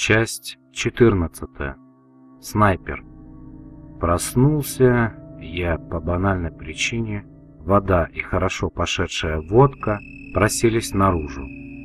Часть 14. Снайпер. Проснулся я по банальной причине. Вода и хорошо пошедшая водка просились наружу.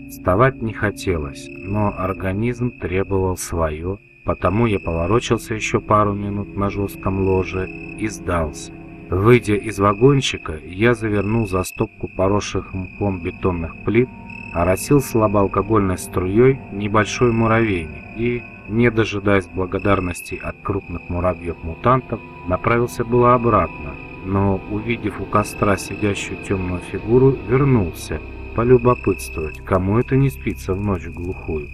Вставать не хотелось, но организм требовал свое, потому я поворочился еще пару минут на жестком ложе и сдался. Выйдя из вагончика, я завернул за стопку поросших мхом бетонных плит, оросил слабоалкогольной струей небольшой муравейник и, не дожидаясь благодарности от крупных муравьев-мутантов, направился было обратно, но, увидев у костра сидящую темную фигуру, вернулся, полюбопытствовать, кому это не спится в ночь глухую.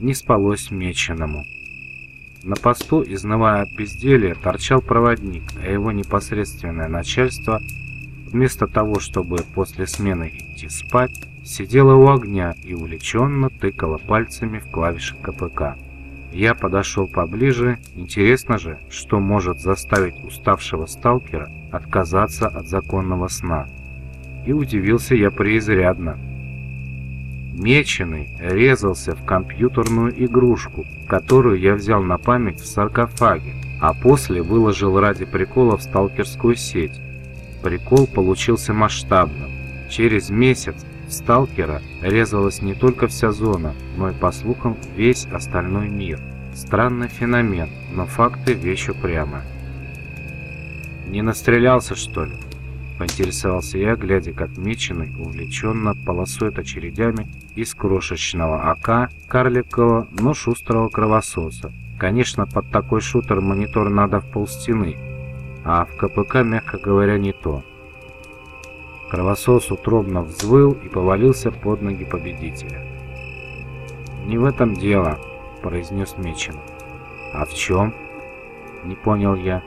Не спалось меченому. На посту, изнывая от безделия, торчал проводник, а его непосредственное начальство, вместо того, чтобы после смены идти спать, сидела у огня и увлеченно тыкала пальцами в клавиши КПК. Я подошел поближе, интересно же, что может заставить уставшего сталкера отказаться от законного сна. И удивился я преизрядно. Меченый резался в компьютерную игрушку, которую я взял на память в саркофаге, а после выложил ради прикола в сталкерскую сеть. Прикол получился масштабным. Через месяц Сталкера резалась не только вся зона, но и, по слухам, весь остальной мир. Странный феномен, но факты вещь упрямая. «Не настрелялся, что ли?» — поинтересовался я, глядя, как Меченый увлеченно полосует очередями из крошечного АК карликового, но шустрого кровососа. Конечно, под такой шутер монитор надо в полстены, а в КПК, мягко говоря, не то. Кровосос утробно взвыл и повалился под ноги победителя. «Не в этом дело», — произнес Мечин. «А в чем?» — не понял я.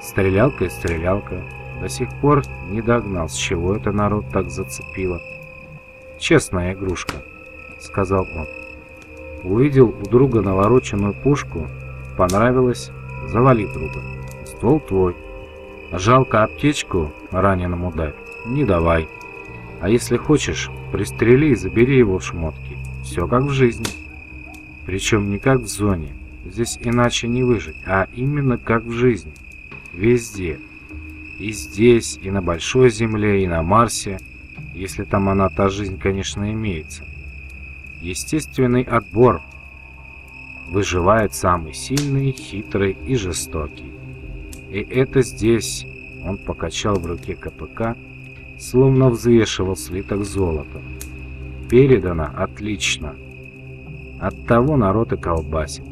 «Стрелялка и стрелялка. До сих пор не догнал, с чего это народ так зацепило». «Честная игрушка», — сказал он. Увидел у друга навороченную пушку, понравилось, завали друга. Ствол твой. Жалко аптечку раненому дать. Не давай. А если хочешь, пристрели и забери его в шмотки. Все как в жизни. Причем не как в зоне. Здесь иначе не выжить, а именно как в жизни. Везде. И здесь, и на Большой Земле, и на Марсе. Если там она, та жизнь, конечно, имеется. Естественный отбор. Выживает самый сильный, хитрый и жестокий. И это здесь, он покачал в руке КПК, словно взвешивал слиток золота. Передано отлично. От того народ и колбасит.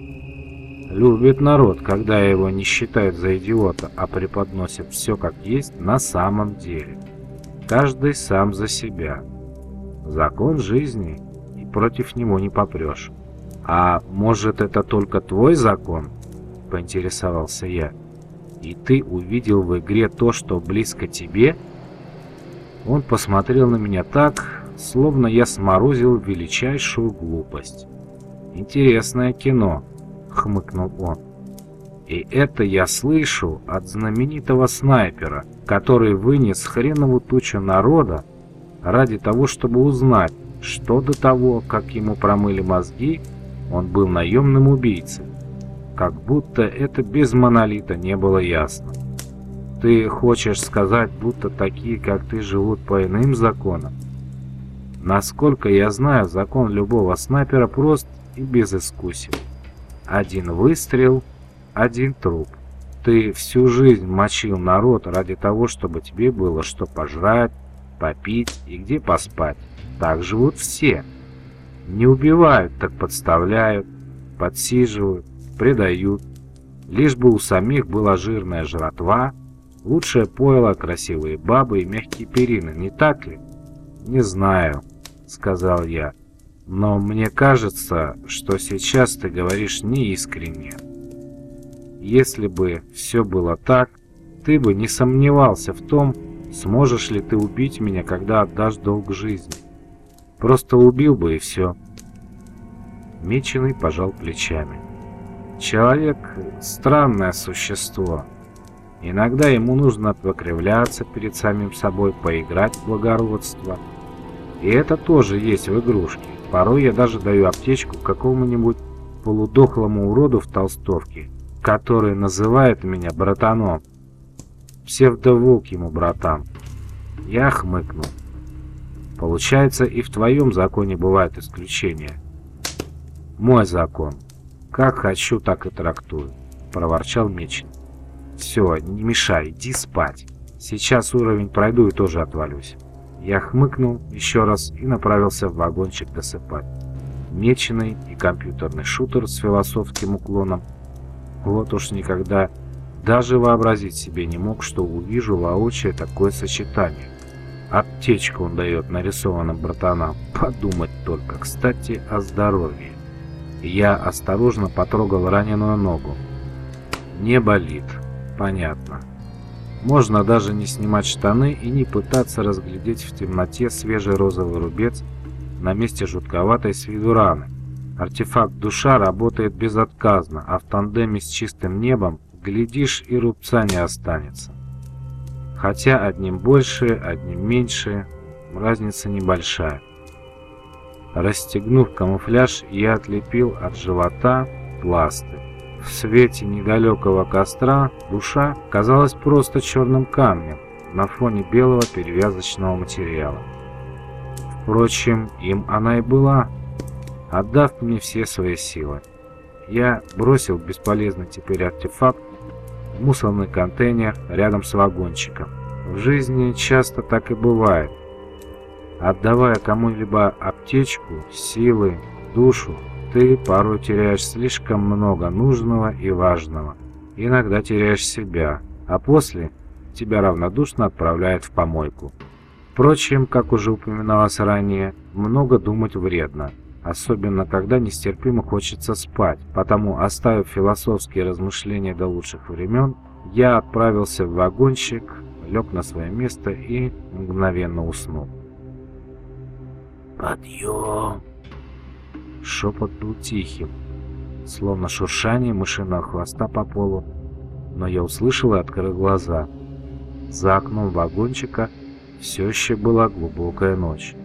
Любит народ, когда его не считают за идиота, а преподносят все как есть на самом деле. Каждый сам за себя. Закон жизни, и против него не попрешь. «А может, это только твой закон?» — поинтересовался я. «И ты увидел в игре то, что близко тебе?» Он посмотрел на меня так, словно я сморозил величайшую глупость. «Интересное кино», — хмыкнул он. «И это я слышу от знаменитого снайпера, который вынес хренову тучу народа ради того, чтобы узнать, что до того, как ему промыли мозги, он был наемным убийцей. Как будто это без монолита не было ясно. Ты хочешь сказать, будто такие, как ты, живут по иным законам? Насколько я знаю, закон любого снайпера прост и безыскусен. Один выстрел, один труп. Ты всю жизнь мочил народ ради того, чтобы тебе было что пожрать, попить и где поспать. Так живут все. Не убивают, так подставляют, подсиживают, предают. Лишь бы у самих была жирная жратва – Лучшее пойло, красивые бабы и мягкие перины, не так ли? Не знаю, сказал я. Но мне кажется, что сейчас ты говоришь неискренне. Если бы все было так, ты бы не сомневался в том, сможешь ли ты убить меня, когда отдашь долг жизни. Просто убил бы и все. Меченый пожал плечами. Человек — странное существо. Иногда ему нужно покривляться перед самим собой, поиграть в благородство. И это тоже есть в игрушке. Порой я даже даю аптечку какому-нибудь полудохлому уроду в толстовке, который называет меня братаном. Псевдоволк ему братан. Я хмыкнул. Получается, и в твоем законе бывают исключения. Мой закон. Как хочу, так и трактую, проворчал Мечин. Все, не мешай, иди спать. Сейчас уровень пройду и тоже отвалюсь. Я хмыкнул еще раз и направился в вагончик досыпать. Меченый и компьютерный шутер с философским уклоном. Вот уж никогда даже вообразить себе не мог, что увижу воочию такое сочетание. Аптечку он дает нарисованным братанам. Подумать только, кстати, о здоровье. Я осторожно потрогал раненую ногу. Не болит. Понятно. Можно даже не снимать штаны и не пытаться разглядеть в темноте свежий розовый рубец на месте жутковатой с виду раны. Артефакт душа работает безотказно, а в тандеме с чистым небом, глядишь, и рубца не останется. Хотя одним больше, одним меньше, разница небольшая. Расстегнув камуфляж, я отлепил от живота пласты. В свете недалекого костра душа казалась просто черным камнем на фоне белого перевязочного материала. Впрочем, им она и была, отдав мне все свои силы. Я бросил бесполезный теперь артефакт мусорный контейнер рядом с вагончиком. В жизни часто так и бывает. Отдавая кому-либо аптечку, силы, душу, ты порой теряешь слишком много нужного и важного. Иногда теряешь себя, а после тебя равнодушно отправляют в помойку. Впрочем, как уже упоминалось ранее, много думать вредно особенно когда нестерпимо хочется спать, потому, оставив философские размышления до лучших времен, я отправился в вагончик, лег на свое место и мгновенно уснул. «Подъем!» Шепот был тихим, словно шуршание мышиного хвоста по полу, но я услышал и открыл глаза. За окном вагончика все еще была глубокая ночь.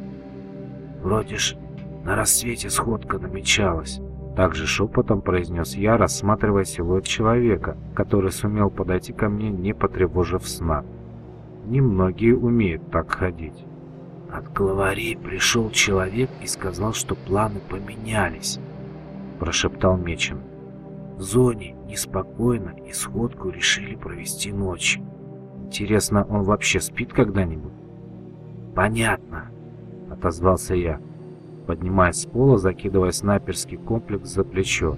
«Вроде ж на рассвете сходка намечалась. Также шепотом произнес я, рассматривая силуэт человека, который сумел подойти ко мне, не потревожив сна. Немногие умеют так ходить. От главарей пришел человек и сказал, что планы поменялись, прошептал Мечин. В зоне неспокойно и сходку решили провести ночь. Интересно, он вообще спит когда-нибудь? Понятно, отозвался я поднимаясь с пола, закидывая снайперский комплекс за плечо.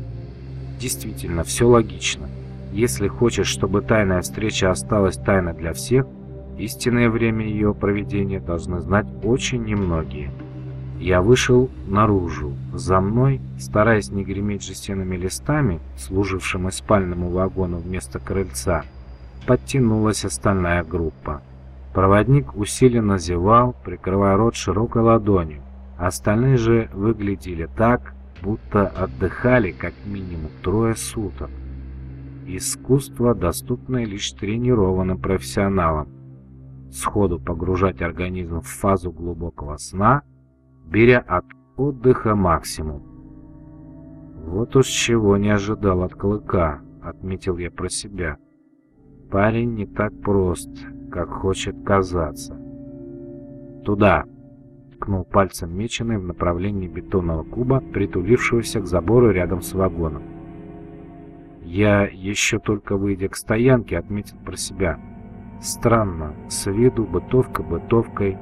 Действительно, все логично. Если хочешь, чтобы тайная встреча осталась тайной для всех, истинное время ее проведения должны знать очень немногие. Я вышел наружу. За мной, стараясь не греметь жестяными листами, служившим и спальному вагону вместо крыльца, подтянулась остальная группа. Проводник усиленно зевал, прикрывая рот широкой ладонью. Остальные же выглядели так, будто отдыхали как минимум трое суток. Искусство, доступное лишь тренированным профессионалам. Сходу погружать организм в фазу глубокого сна, беря от отдыха максимум. Вот уж чего не ожидал от клыка, отметил я про себя. Парень не так прост, как хочет казаться. Туда, ткнул пальцем меченый в направлении бетонного куба, притулившегося к забору рядом с вагоном. Я, еще только выйдя к стоянке, отметил про себя. Странно, с виду бытовка бытовкой,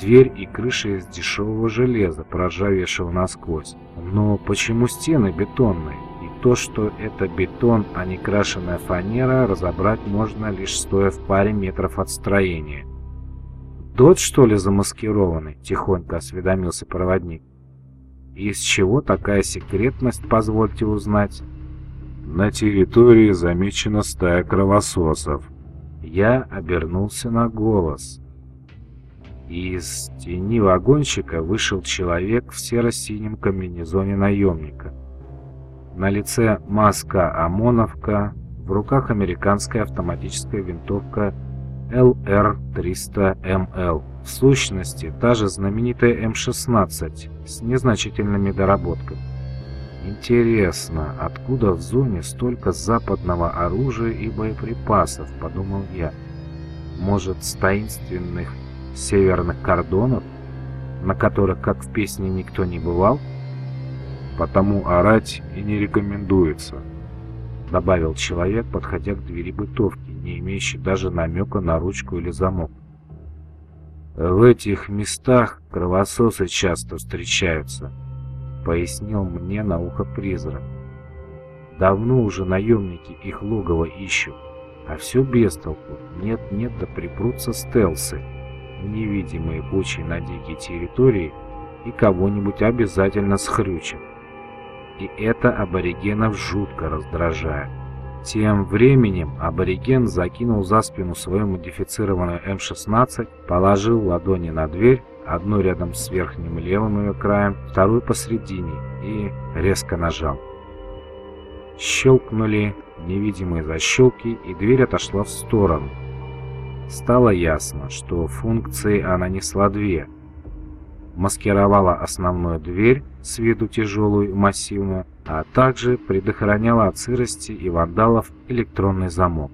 дверь и крыша из дешевого железа, проржавевшего насквозь. Но почему стены бетонные? И то, что это бетон, а не крашеная фанера, разобрать можно лишь стоя в паре метров от строения. «Тот, что ли, замаскированный?» — тихонько осведомился проводник. «Из чего такая секретность, позвольте узнать?» «На территории замечена стая кровососов». Я обернулся на голос. Из тени вагончика вышел человек в серо-синем комбинезоне наемника. На лице маска ОМОНовка, в руках американская автоматическая винтовка LR-300ML. В сущности, та же знаменитая М-16 с незначительными доработками. Интересно, откуда в зоне столько западного оружия и боеприпасов, подумал я. Может, с таинственных северных кордонов, на которых, как в песне, никто не бывал? Потому орать и не рекомендуется, добавил человек, подходя к двери бытовки, не имеющей даже намека на ручку или замок. В этих местах кровососы часто встречаются, пояснил мне на ухо призрак. Давно уже наемники их логово ищут, а все без толку. Нет-нет, да припрутся стелсы, невидимые бучи на дикие территории, и кого-нибудь обязательно схрючат. И это аборигенов жутко раздражает. Тем временем абориген закинул за спину свою модифицированную М-16, положил ладони на дверь, одну рядом с верхним левым ее краем, вторую посредине и резко нажал. Щелкнули невидимые защелки, и дверь отошла в сторону. Стало ясно, что функции она несла две — маскировала основную дверь, с виду тяжелую и массивную, а также предохраняла от сырости и вандалов электронный замок.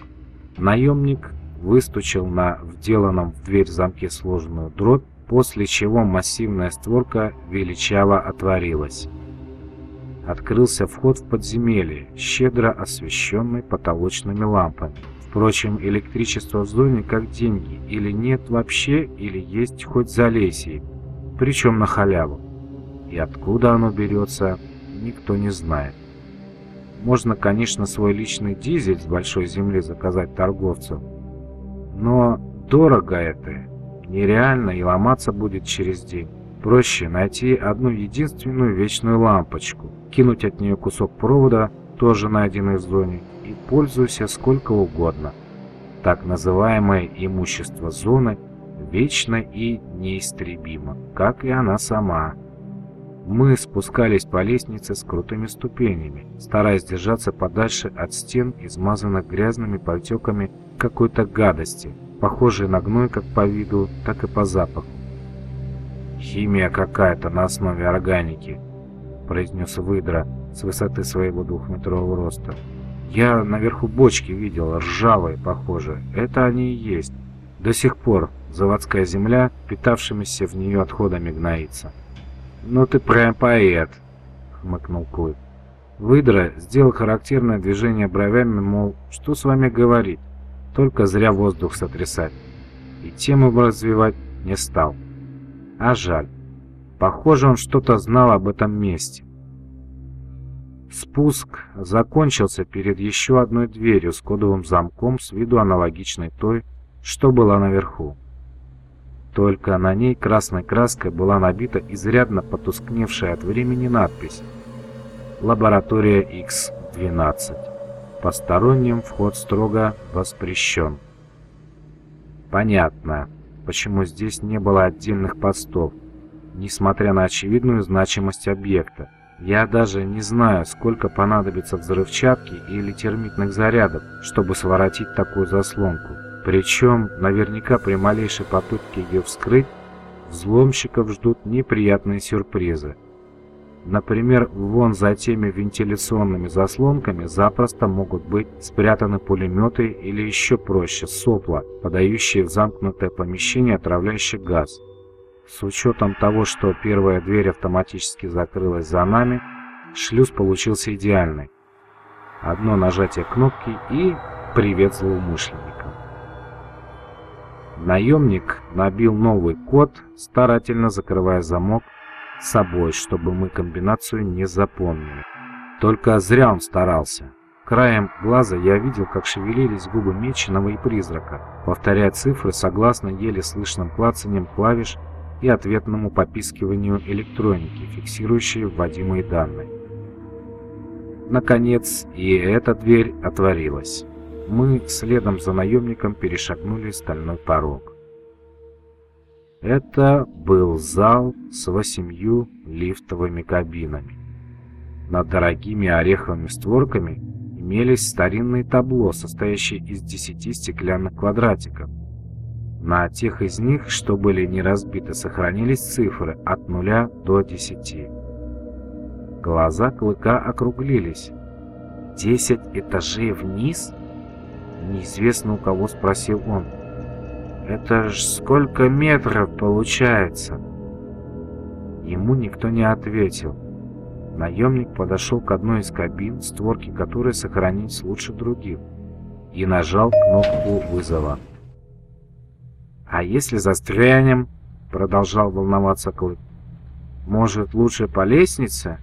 Наемник выстучил на вделанном в дверь замке сложную дробь, после чего массивная створка величаво отворилась. Открылся вход в подземелье, щедро освещенный потолочными лампами. Впрочем, электричество в зоне как деньги, или нет вообще, или есть хоть за лесей, причем на халяву. И откуда оно берется, никто не знает. Можно, конечно, свой личный дизель с большой земли заказать торговцу, но дорого это, нереально и ломаться будет через день. Проще найти одну единственную вечную лампочку, кинуть от нее кусок провода, тоже найденный в зоне, и пользуйся сколько угодно. Так называемое имущество зоны вечно и неистребимо, как и она сама. Мы спускались по лестнице с крутыми ступенями, стараясь держаться подальше от стен, измазанных грязными потеками какой-то гадости, похожей на гной как по виду, так и по запаху. «Химия какая-то на основе органики», — произнес выдра с высоты своего двухметрового роста. «Я наверху бочки видел, ржавые, похоже. Это они и есть. До сих пор заводская земля, питавшимися в нее отходами гноится. «Ну ты прям поэт», — хмыкнул Клык. Выдра сделал характерное движение бровями, мол, что с вами говорить, только зря воздух сотрясать. И тему развивать не стал. А жаль. Похоже, он что-то знал об этом месте. Спуск закончился перед еще одной дверью с кодовым замком с виду аналогичной той, что была наверху. Только на ней красной краской была набита изрядно потускневшая от времени надпись «Лаборатория X-12». Посторонним вход строго воспрещен. Понятно, почему здесь не было отдельных постов, несмотря на очевидную значимость объекта. Я даже не знаю, сколько понадобится взрывчатки или термитных зарядов, чтобы своротить такую заслонку. Причем, наверняка при малейшей попытке ее вскрыть, взломщиков ждут неприятные сюрпризы. Например, вон за теми вентиляционными заслонками запросто могут быть спрятаны пулеметы или еще проще сопла, подающие в замкнутое помещение отравляющий газ. С учетом того, что первая дверь автоматически закрылась за нами, шлюз получился идеальный. Одно нажатие кнопки и привет злоумышленникам. Наемник набил новый код, старательно закрывая замок собой, чтобы мы комбинацию не запомнили. Только зря он старался. Краем глаза я видел, как шевелились губы Меченого и Призрака, повторяя цифры согласно еле слышным клацанием клавиш и ответному попискиванию электроники, фиксирующей вводимые данные. Наконец, и эта дверь отворилась мы следом за наемником перешагнули стальной порог. Это был зал с восемью лифтовыми кабинами. Над дорогими ореховыми створками имелись старинные табло, состоящие из десяти стеклянных квадратиков. На тех из них, что были не разбиты, сохранились цифры от нуля до десяти. Глаза Клыка округлились. «Десять этажей вниз?» Неизвестно у кого спросил он. «Это ж сколько метров получается?» Ему никто не ответил. Наемник подошел к одной из кабин, створки которой сохранились лучше других, и нажал кнопку вызова. «А если застрянем?» — продолжал волноваться Клык. «Может, лучше по лестнице?»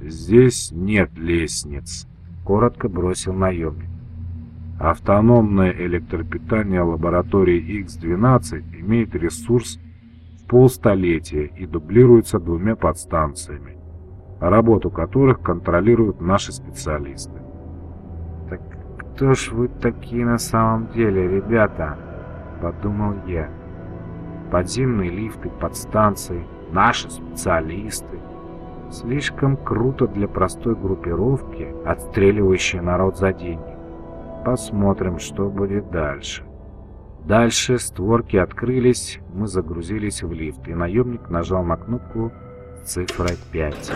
«Здесь нет лестниц», — коротко бросил наемник. Автономное электропитание лаборатории X-12 имеет ресурс в полстолетия и дублируется двумя подстанциями, работу которых контролируют наши специалисты. «Так кто ж вы такие на самом деле, ребята?» — подумал я. «Подземные лифты, подстанции, наши специалисты. Слишком круто для простой группировки, отстреливающей народ за деньги. Посмотрим, что будет дальше. Дальше створки открылись, мы загрузились в лифт, и наемник нажал на кнопку с цифрой 5.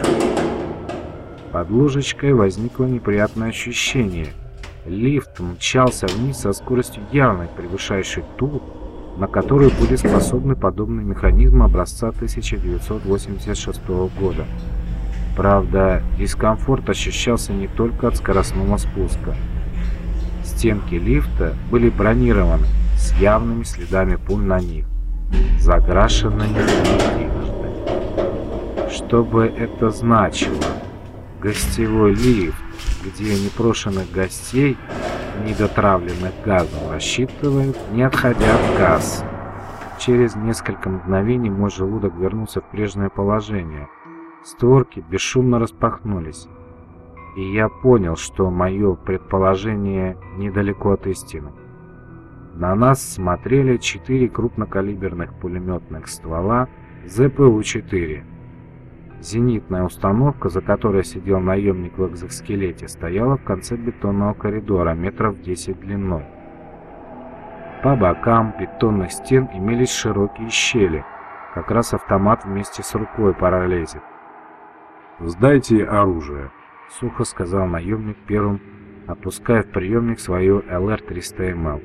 Под ложечкой возникло неприятное ощущение. Лифт мчался вниз со скоростью явно превышающей ту, на которую были способны подобные механизмы образца 1986 года. Правда, дискомфорт ощущался не только от скоростного спуска. Стенки лифта были бронированы с явными следами пуль на них, закрашенными единожды. Что бы это значило? Гостевой лифт, где непрошенных гостей, недотравленных газом, рассчитывают, не отходя от газ. Через несколько мгновений мой желудок вернулся в прежнее положение. Створки бесшумно распахнулись и я понял, что мое предположение недалеко от истины. На нас смотрели четыре крупнокалиберных пулеметных ствола ЗПУ-4. Зенитная установка, за которой сидел наемник в экзоскелете, стояла в конце бетонного коридора метров 10 длиной. По бокам бетонных стен имелись широкие щели. Как раз автомат вместе с рукой пролезет. «Сдайте оружие», — сухо сказал наемник первым, опуская в приемник свою ЛР-300МЛ.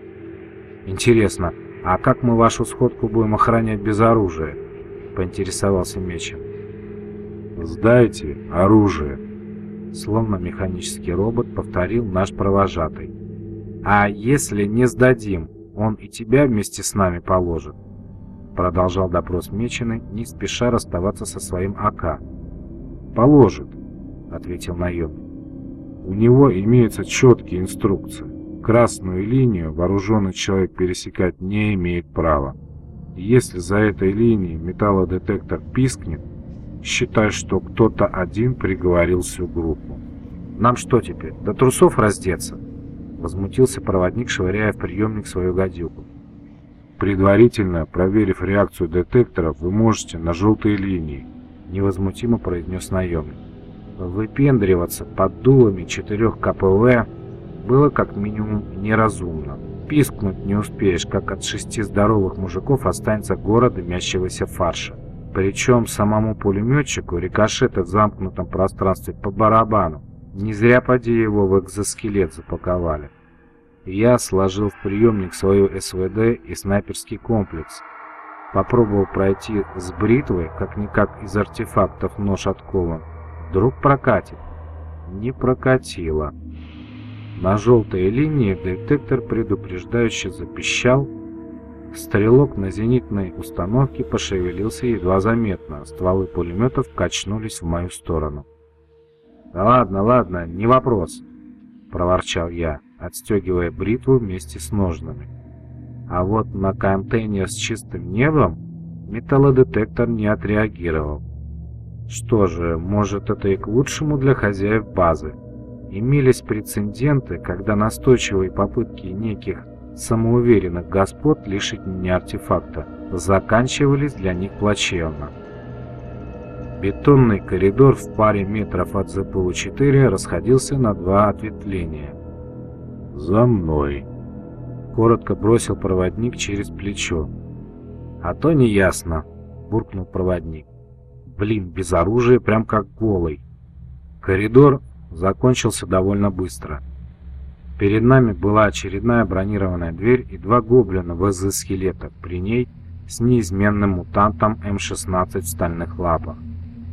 «Интересно, а как мы вашу сходку будем охранять без оружия?» — поинтересовался Мечин. «Сдайте оружие», — словно механический робот повторил наш провожатый. «А если не сдадим, он и тебя вместе с нами положит?» Продолжал допрос Меченый, не спеша расставаться со своим АК. «Положит», — ответил наемник. «У него имеются четкие инструкции. Красную линию вооруженный человек пересекать не имеет права. Если за этой линией металлодетектор пискнет, считай, что кто-то один приговорил всю группу. «Нам что теперь, до трусов раздеться?» Возмутился проводник, швыряя в приемник свою гадюку. «Предварительно, проверив реакцию детекторов, вы можете на желтые линии», невозмутимо произнес наемник. Выпендриваться под дулами четырех КПВ было как минимум неразумно. Пискнуть не успеешь, как от шести здоровых мужиков останется гора дымящегося фарша. Причем самому пулеметчику рикошеты в замкнутом пространстве по барабану. Не зря поди его в экзоскелет запаковали. Я сложил в приемник свою СВД и снайперский комплекс. Попробовал пройти с бритвой, как-никак из артефактов нож откован, Вдруг прокатит. Не прокатило. На желтой линии детектор предупреждающе запищал. Стрелок на зенитной установке пошевелился едва заметно. Стволы пулеметов качнулись в мою сторону. «Да ладно, ладно, не вопрос», — проворчал я, отстегивая бритву вместе с ножнами. А вот на контейнер с чистым небом металлодетектор не отреагировал. Что же, может это и к лучшему для хозяев базы. Имелись прецеденты, когда настойчивые попытки неких самоуверенных господ лишить меня артефакта заканчивались для них плачевно. Бетонный коридор в паре метров от ЗПУ-4 расходился на два ответвления. «За мной!» — коротко бросил проводник через плечо. «А то не ясно», — буркнул проводник. Блин, без оружия, прям как голый. Коридор закончился довольно быстро. Перед нами была очередная бронированная дверь и два гоблина в экзоскелетах, при ней с неизменным мутантом М-16 в стальных лапах.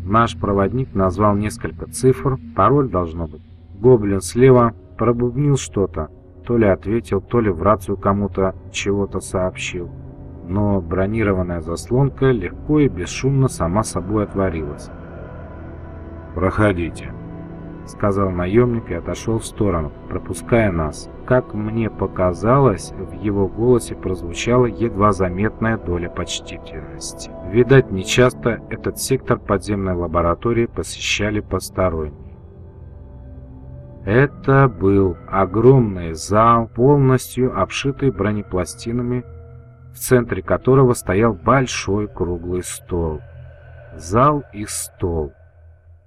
Наш проводник назвал несколько цифр, пароль должно быть. Гоблин слева пробубнил что-то, то ли ответил, то ли в рацию кому-то чего-то сообщил. Но бронированная заслонка легко и бесшумно сама собой отворилась. «Проходите», — сказал наемник и отошел в сторону, пропуская нас. Как мне показалось, в его голосе прозвучала едва заметная доля почтительности. Видать, нечасто этот сектор подземной лаборатории посещали посторонние. Это был огромный зал, полностью обшитый бронепластинами, в центре которого стоял большой круглый стол. Зал и стол.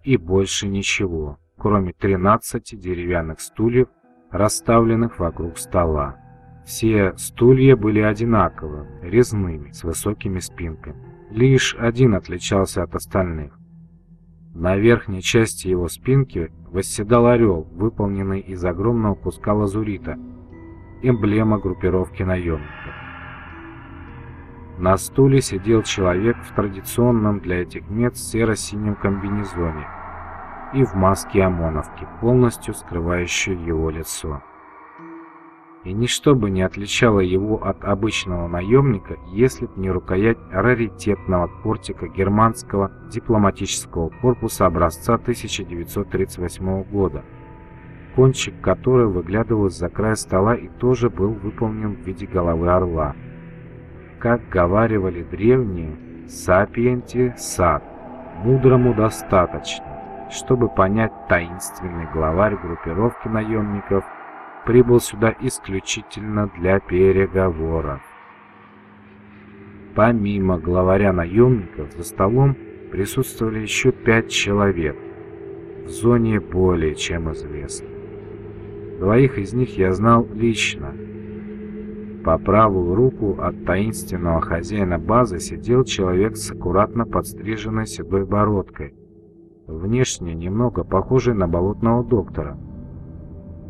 И больше ничего кроме 13 деревянных стульев, расставленных вокруг стола. Все стулья были одинаковы, резными, с высокими спинками. Лишь один отличался от остальных. На верхней части его спинки восседал орел, выполненный из огромного куска лазурита, эмблема группировки наемников. На стуле сидел человек в традиционном для этих мест серо-синем комбинезоне – и в маске ОМОНовки, полностью скрывающей его лицо. И ничто бы не отличало его от обычного наемника, если б не рукоять раритетного портика германского дипломатического корпуса образца 1938 года, кончик которой выглядывал из-за края стола и тоже был выполнен в виде головы орла. Как говаривали древние, «сапиенти сад», мудрому достаточно чтобы понять таинственный главарь группировки наемников, прибыл сюда исключительно для переговоров. Помимо главаря наемников, за столом присутствовали еще пять человек, в зоне более чем известно. Двоих из них я знал лично. По правую руку от таинственного хозяина базы сидел человек с аккуратно подстриженной седой бородкой, внешне немного похожий на болотного доктора.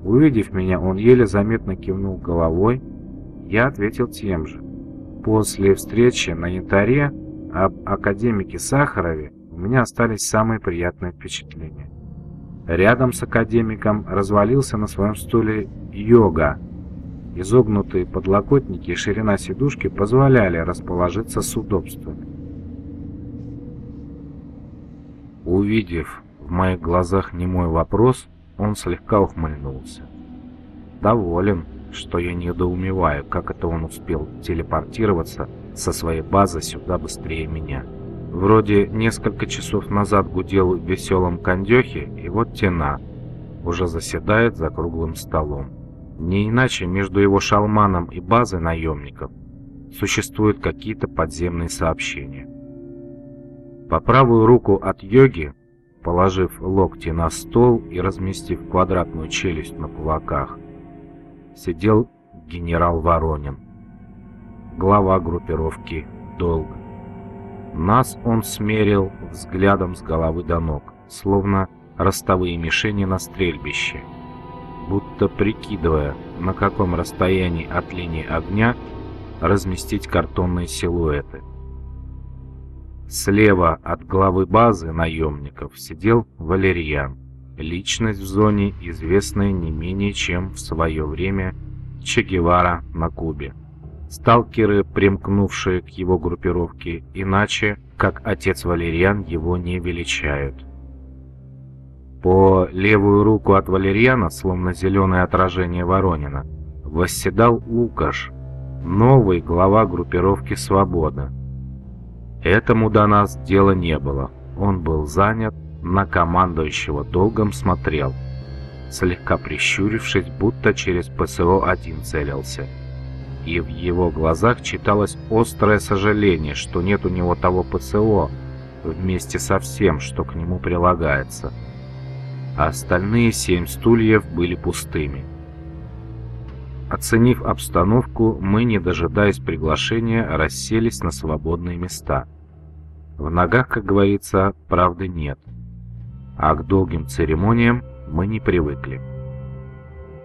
Увидев меня, он еле заметно кивнул головой, я ответил тем же. После встречи на Янтаре об академике Сахарове у меня остались самые приятные впечатления. Рядом с академиком развалился на своем стуле йога. Изогнутые подлокотники и ширина сидушки позволяли расположиться с удобствами. Увидев в моих глазах немой вопрос, он слегка ухмыльнулся. Доволен, что я недоумеваю, как это он успел телепортироваться со своей базы сюда быстрее меня. Вроде несколько часов назад гудел в веселом кондехе, и вот тена уже заседает за круглым столом. Не иначе между его шалманом и базой наемников существуют какие-то подземные сообщения. По правую руку от йоги, положив локти на стол и разместив квадратную челюсть на кулаках, сидел генерал Воронин, глава группировки «Долг». Нас он смерил взглядом с головы до ног, словно ростовые мишени на стрельбище, будто прикидывая, на каком расстоянии от линии огня разместить картонные силуэты. Слева от главы базы наемников сидел Валерьян, личность в зоне, известная не менее чем в свое время Че Гевара на Кубе. Сталкеры, примкнувшие к его группировке, иначе, как отец Валерьян, его не величают. По левую руку от Валерьяна, словно зеленое отражение Воронина, восседал Лукаш, новый глава группировки «Свобода», Этому до нас дела не было. Он был занят, на командующего долгом смотрел, слегка прищурившись, будто через ПСО-1 целился. И в его глазах читалось острое сожаление, что нет у него того ПСО, вместе со всем, что к нему прилагается. А остальные семь стульев были пустыми. Оценив обстановку, мы, не дожидаясь приглашения, расселись на свободные места. В ногах, как говорится, правды нет. А к долгим церемониям мы не привыкли.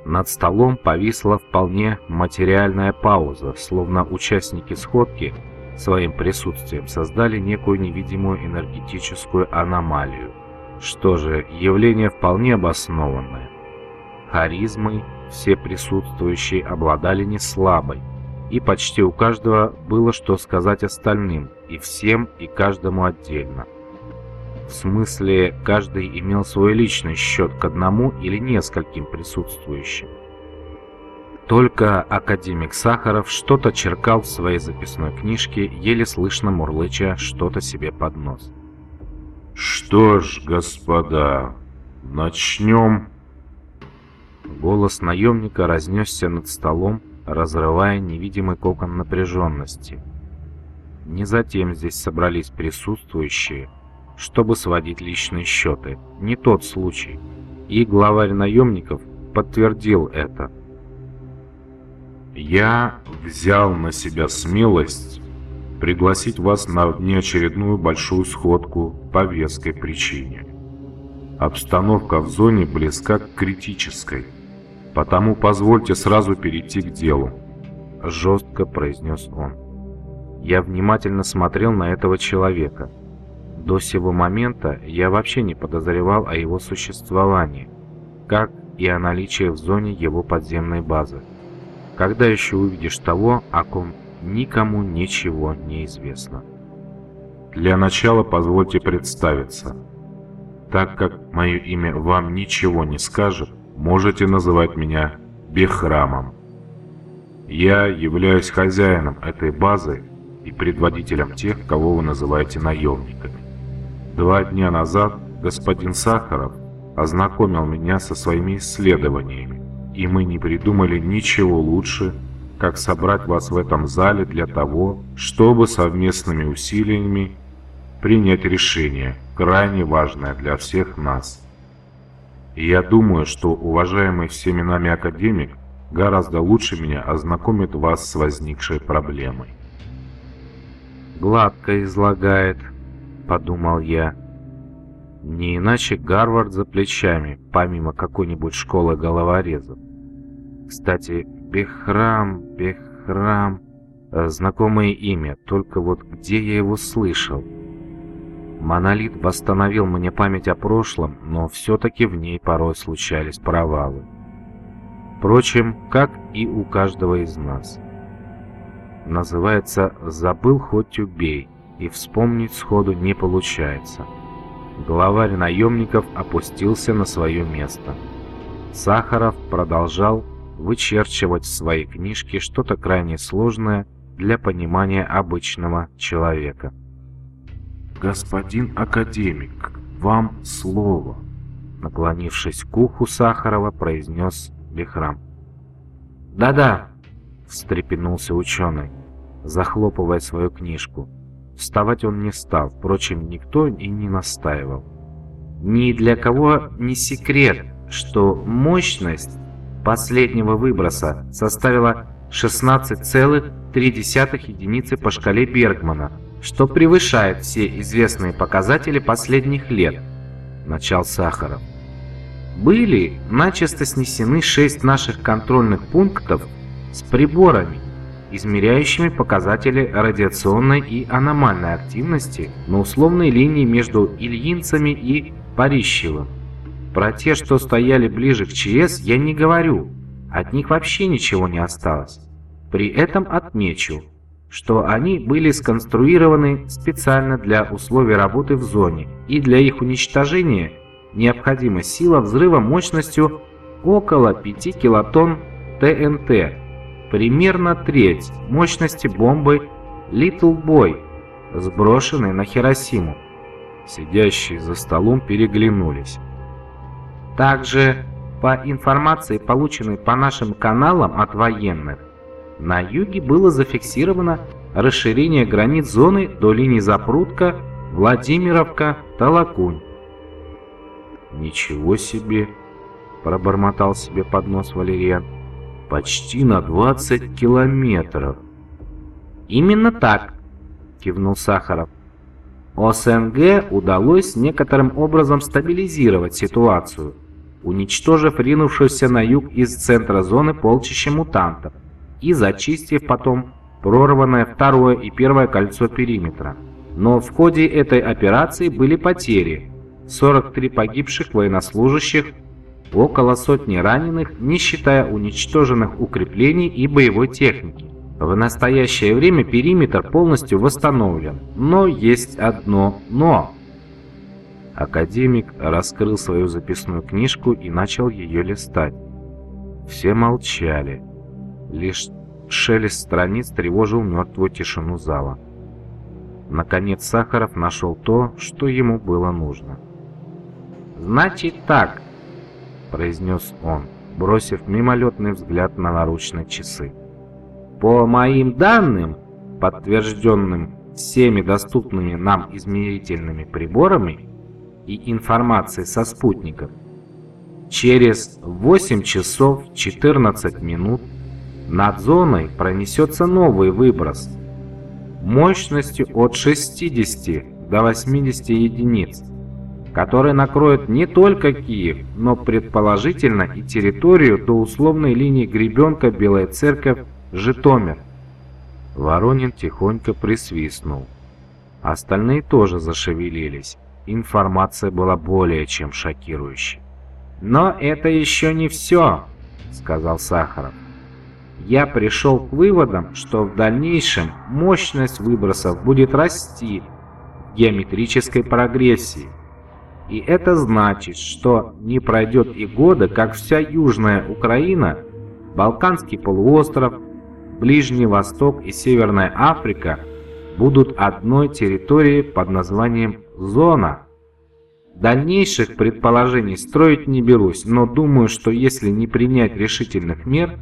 Над столом повисла вполне материальная пауза, словно участники сходки своим присутствием создали некую невидимую энергетическую аномалию. Что же, явление вполне обоснованное. Харизмой все присутствующие обладали не слабой, и почти у каждого было что сказать остальным, и всем, и каждому отдельно. В смысле, каждый имел свой личный счет к одному или нескольким присутствующим. Только академик Сахаров что-то черкал в своей записной книжке, еле слышно мурлыча что-то себе под нос. «Что ж, господа, начнем...» Голос наемника разнесся над столом, разрывая невидимый кокон напряженности. Не затем здесь собрались присутствующие, чтобы сводить личные счеты. Не тот случай. И главарь наемников подтвердил это. «Я взял на себя смелость пригласить вас на неочередную большую сходку по веской причине. Обстановка в зоне близка к критической, потому позвольте сразу перейти к делу», — жестко произнес он. Я внимательно смотрел на этого человека — до сего момента я вообще не подозревал о его существовании, как и о наличии в зоне его подземной базы. Когда еще увидишь того, о ком никому ничего не известно? Для начала позвольте представиться. Так как мое имя вам ничего не скажет, можете называть меня Бехрамом. Я являюсь хозяином этой базы и предводителем тех, кого вы называете наемниками. Два дня назад господин Сахаров ознакомил меня со своими исследованиями, и мы не придумали ничего лучше, как собрать вас в этом зале для того, чтобы совместными усилиями принять решение, крайне важное для всех нас. Я думаю, что уважаемый всеми нами академик гораздо лучше меня ознакомит вас с возникшей проблемой. Гладко излагает, — подумал я. Не иначе Гарвард за плечами, помимо какой-нибудь школы головорезов. Кстати, Бехрам, Бехрам... Э, знакомое имя, только вот где я его слышал? Монолит восстановил мне память о прошлом, но все-таки в ней порой случались провалы. Впрочем, как и у каждого из нас. Называется «Забыл хоть убей» и вспомнить сходу не получается. Главарь наемников опустился на свое место. Сахаров продолжал вычерчивать в своей книжке что-то крайне сложное для понимания обычного человека. «Господин академик, вам слово», наклонившись к уху Сахарова, произнес Бехрам. «Да-да», — встрепенулся ученый, захлопывая свою книжку. Вставать он не стал, впрочем, никто и не настаивал. Ни для кого не секрет, что мощность последнего выброса составила 16,3 единицы по шкале Бергмана, что превышает все известные показатели последних лет, начал Сахаров. Были начисто снесены шесть наших контрольных пунктов с приборами, измеряющими показатели радиационной и аномальной активности на условной линии между Ильинцами и Парищевым. Про те, что стояли ближе к ЧС, я не говорю, от них вообще ничего не осталось. При этом отмечу, что они были сконструированы специально для условий работы в зоне, и для их уничтожения необходима сила взрыва мощностью около 5 килотонн ТНТ примерно треть мощности бомбы Little Boy, сброшенной на Хиросиму. Сидящие за столом переглянулись. Также, по информации, полученной по нашим каналам от военных, на юге было зафиксировано расширение границ зоны до линии Запрудка, Владимировка, Толокунь. «Ничего себе!» – пробормотал себе под нос Валериан почти на 20 километров. «Именно так», — кивнул Сахаров. ОСНГ удалось некоторым образом стабилизировать ситуацию, уничтожив ринувшихся на юг из центра зоны полчища мутантов и зачистив потом прорванное второе и первое кольцо периметра. Но в ходе этой операции были потери. 43 погибших военнослужащих, около сотни раненых, не считая уничтоженных укреплений и боевой техники. В настоящее время периметр полностью восстановлен, но есть одно «но». Академик раскрыл свою записную книжку и начал ее листать. Все молчали. Лишь шелест страниц тревожил мертвую тишину зала. Наконец Сахаров нашел то, что ему было нужно. «Значит так», — произнес он, бросив мимолетный взгляд на наручные часы. По моим данным, подтвержденным всеми доступными нам измерительными приборами и информацией со спутников, через 8 часов 14 минут над зоной пронесется новый выброс мощностью от 60 до 80 единиц, который накроет не только Киев, но предположительно и территорию до условной линии гребенка Белая Церковь Житомир. Воронин тихонько присвистнул. Остальные тоже зашевелились. Информация была более чем шокирующей. «Но это еще не все», — сказал Сахаров. «Я пришел к выводам, что в дальнейшем мощность выбросов будет расти в геометрической прогрессии. И это значит, что не пройдет и года, как вся Южная Украина, Балканский полуостров, Ближний Восток и Северная Африка будут одной территорией под названием «Зона». Дальнейших предположений строить не берусь, но думаю, что если не принять решительных мер,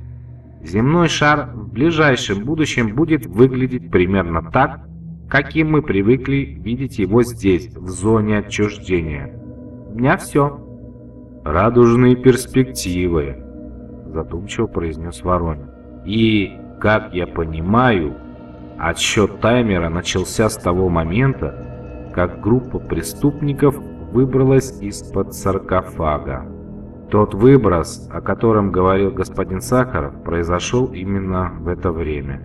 земной шар в ближайшем будущем будет выглядеть примерно так, каким мы привыкли видеть его здесь, в зоне отчуждения. У меня все. «Радужные перспективы», — задумчиво произнес Воронин. «И как я понимаю, отсчет таймера начался с того момента, как группа преступников выбралась из-под саркофага. Тот выброс, о котором говорил господин Сахаров, произошел именно в это время,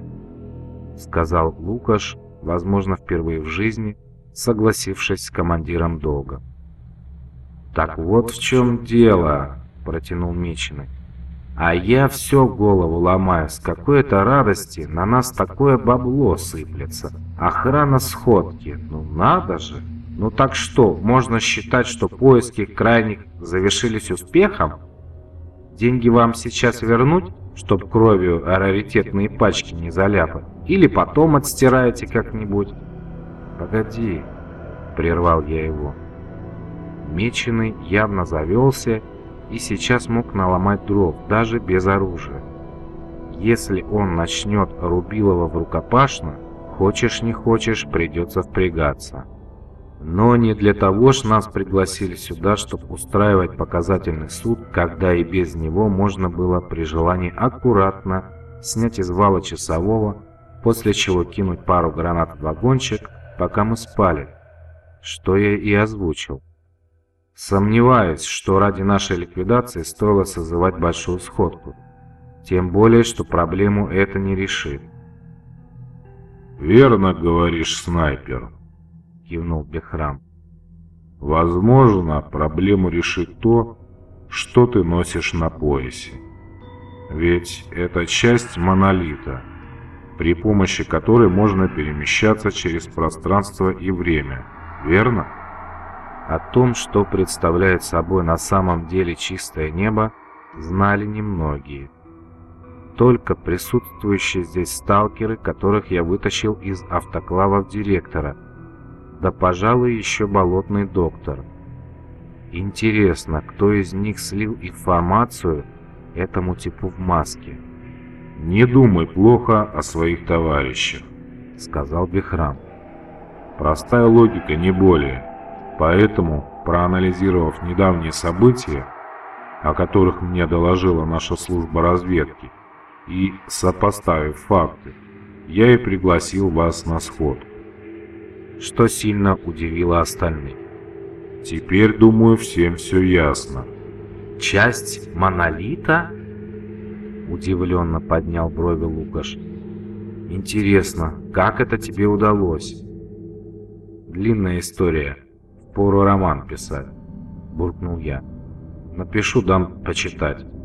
сказал Лукаш, возможно, впервые в жизни, согласившись с командиром долга. «Так вот в чем дело», — протянул Меченый. А я все голову ломаю, с какой-то радости на нас такое бабло сыплется. Охрана сходки, ну надо же. Ну так что, можно считать, что поиски крайних завершились успехом? Деньги вам сейчас вернуть, чтоб кровью раритетные пачки не заляпать? Или потом отстираете как-нибудь? Погоди, прервал я его. Меченый явно завелся и сейчас мог наломать дров, даже без оружия. Если он начнет Рубилова в рукопашную, хочешь не хочешь, придется впрягаться. Но не для того ж нас пригласили сюда, чтобы устраивать показательный суд, когда и без него можно было при желании аккуратно снять из вала часового, после чего кинуть пару гранат в вагончик, пока мы спали, что я и озвучил. Сомневаюсь, что ради нашей ликвидации стоило созывать большую сходку. Тем более, что проблему это не решит. «Верно говоришь, снайпер», — кивнул Бехрам. «Возможно, проблему решит то, что ты носишь на поясе. Ведь это часть монолита, при помощи которой можно перемещаться через пространство и время, верно?» О том, что представляет собой на самом деле чистое небо, знали немногие. Только присутствующие здесь сталкеры, которых я вытащил из автоклавов директора, да, пожалуй, еще болотный доктор. Интересно, кто из них слил информацию этому типу в маске? «Не думай плохо о своих товарищах», — сказал Бехрам. «Простая логика, не более». Поэтому, проанализировав недавние события, о которых мне доложила наша служба разведки, и сопоставив факты, я и пригласил вас на сходку. что сильно удивило остальных. Теперь, думаю, всем все ясно. «Часть монолита?» Удивленно поднял брови Лукаш. «Интересно, как это тебе удалось?» «Длинная история. Пору роман писать», — буркнул я. «Напишу, дам почитать».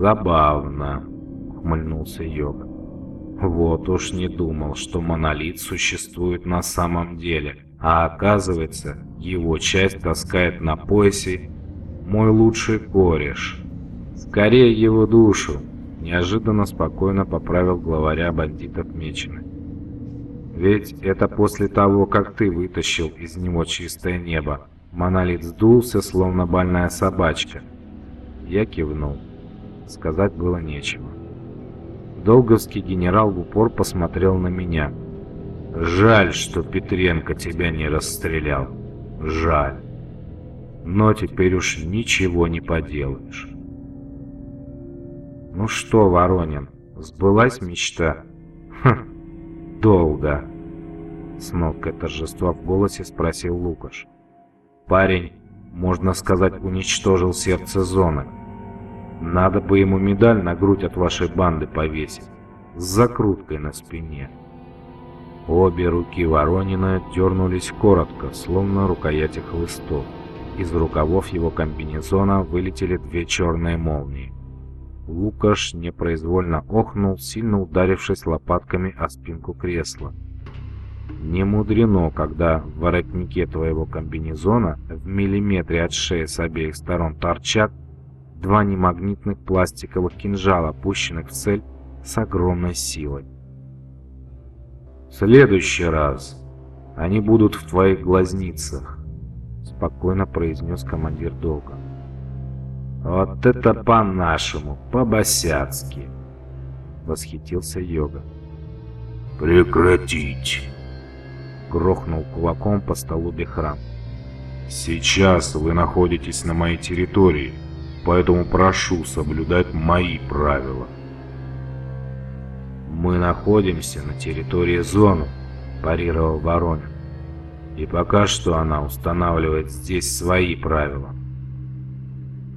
«Забавно», — ухмыльнулся Йога. «Вот уж не думал, что монолит существует на самом деле, а оказывается, его часть таскает на поясе мой лучший кореш. Скорее его душу!» Неожиданно спокойно поправил главаря бандитов Меченый. «Ведь это после того, как ты вытащил из него чистое небо». Монолит сдулся, словно больная собачка. Я кивнул. Сказать было нечего. Долговский генерал в упор посмотрел на меня. «Жаль, что Петренко тебя не расстрелял. Жаль. Но теперь уж ничего не поделаешь». «Ну что, Воронин, сбылась мечта?» «Хм, долго», — с ноткой торжества в голосе спросил Лукаш. «Парень, можно сказать, уничтожил сердце зоны. Надо бы ему медаль на грудь от вашей банды повесить, с закруткой на спине». Обе руки Воронина дернулись коротко, словно рукояти хлыстов. Из рукавов его комбинезона вылетели две черные молнии. Лукаш непроизвольно охнул, сильно ударившись лопатками о спинку кресла. Не мудрено, когда в воротнике твоего комбинезона в миллиметре от шеи с обеих сторон торчат два немагнитных пластиковых кинжала, пущенных в цель с огромной силой. «В следующий раз они будут в твоих глазницах», — спокойно произнес командир долга. «Вот это по-нашему, по-босяцки!» — восхитился Йога. «Прекратить!» — грохнул кулаком по столу Бехрам. «Сейчас вы находитесь на моей территории, поэтому прошу соблюдать мои правила». «Мы находимся на территории зоны», — парировал Воронин. «И пока что она устанавливает здесь свои правила.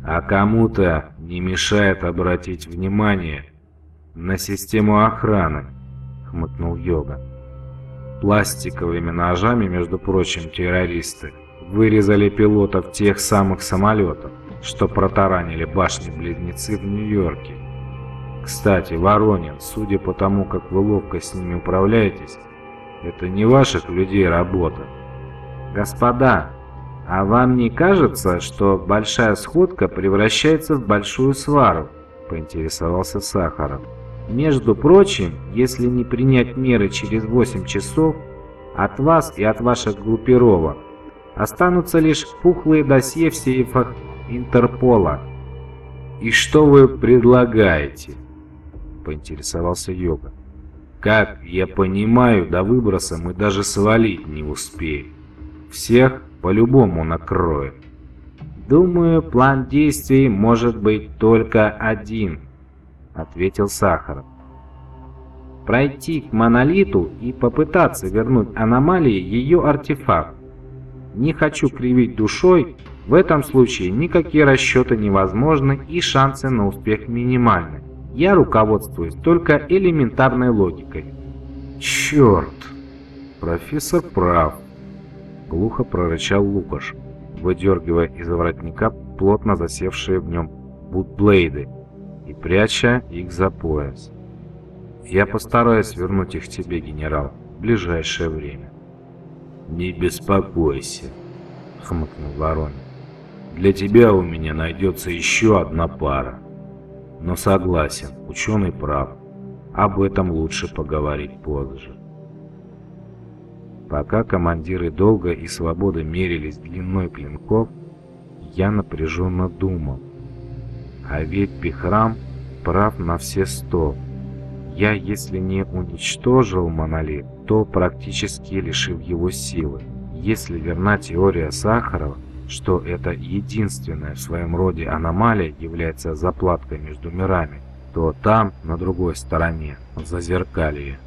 А кому-то не мешает обратить внимание на систему охраны, хмыкнул Йога. Пластиковыми ножами, между прочим, террористы вырезали пилотов тех самых самолетов, что протаранили башни-близнецы в Нью-Йорке. Кстати, Воронин, судя по тому, как вы ловко с ними управляетесь, это не ваших людей работа. Господа, а вам не кажется, что большая сходка превращается в большую свару? Поинтересовался Сахаров. Между прочим, если не принять меры через 8 часов, от вас и от ваших группировок останутся лишь пухлые досье в сейфах Интерпола. «И что вы предлагаете?» – поинтересовался Йога. «Как я понимаю, до выброса мы даже свалить не успеем. Всех по-любому накроет. Думаю, план действий может быть только один, ответил Сахаров. Пройти к монолиту и попытаться вернуть аномалии ее артефакт. Не хочу кривить душой, в этом случае никакие расчеты невозможны и шансы на успех минимальны. Я руководствуюсь только элементарной логикой. Черт! Профессор прав глухо прорычал Лукаш, выдергивая из воротника плотно засевшие в нем бутблейды и пряча их за пояс. «Я постараюсь вернуть их тебе, генерал, в ближайшее время». «Не беспокойся», — хмыкнул Воронин. «Для тебя у меня найдется еще одна пара. Но согласен, ученый прав. Об этом лучше поговорить позже». Пока командиры долго и свободы мерились длиной клинков, я напряженно думал. А ведь Пихрам прав на все сто. Я, если не уничтожил монолит, то практически лишив его силы. Если верна теория Сахарова, что это единственная в своем роде аномалия является заплаткой между мирами, то там, на другой стороне, в Зазеркалье,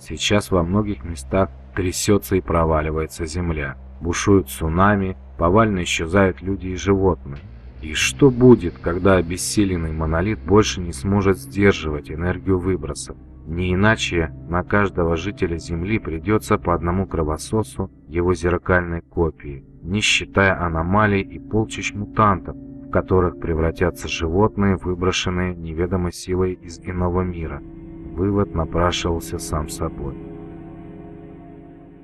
сейчас во многих местах трясется и проваливается земля. Бушуют цунами, повально исчезают люди и животные. И что будет, когда обессиленный монолит больше не сможет сдерживать энергию выбросов? Не иначе на каждого жителя Земли придется по одному кровососу его зеркальной копии, не считая аномалий и полчищ мутантов, в которых превратятся животные, выброшенные неведомой силой из иного мира. Вывод напрашивался сам собой.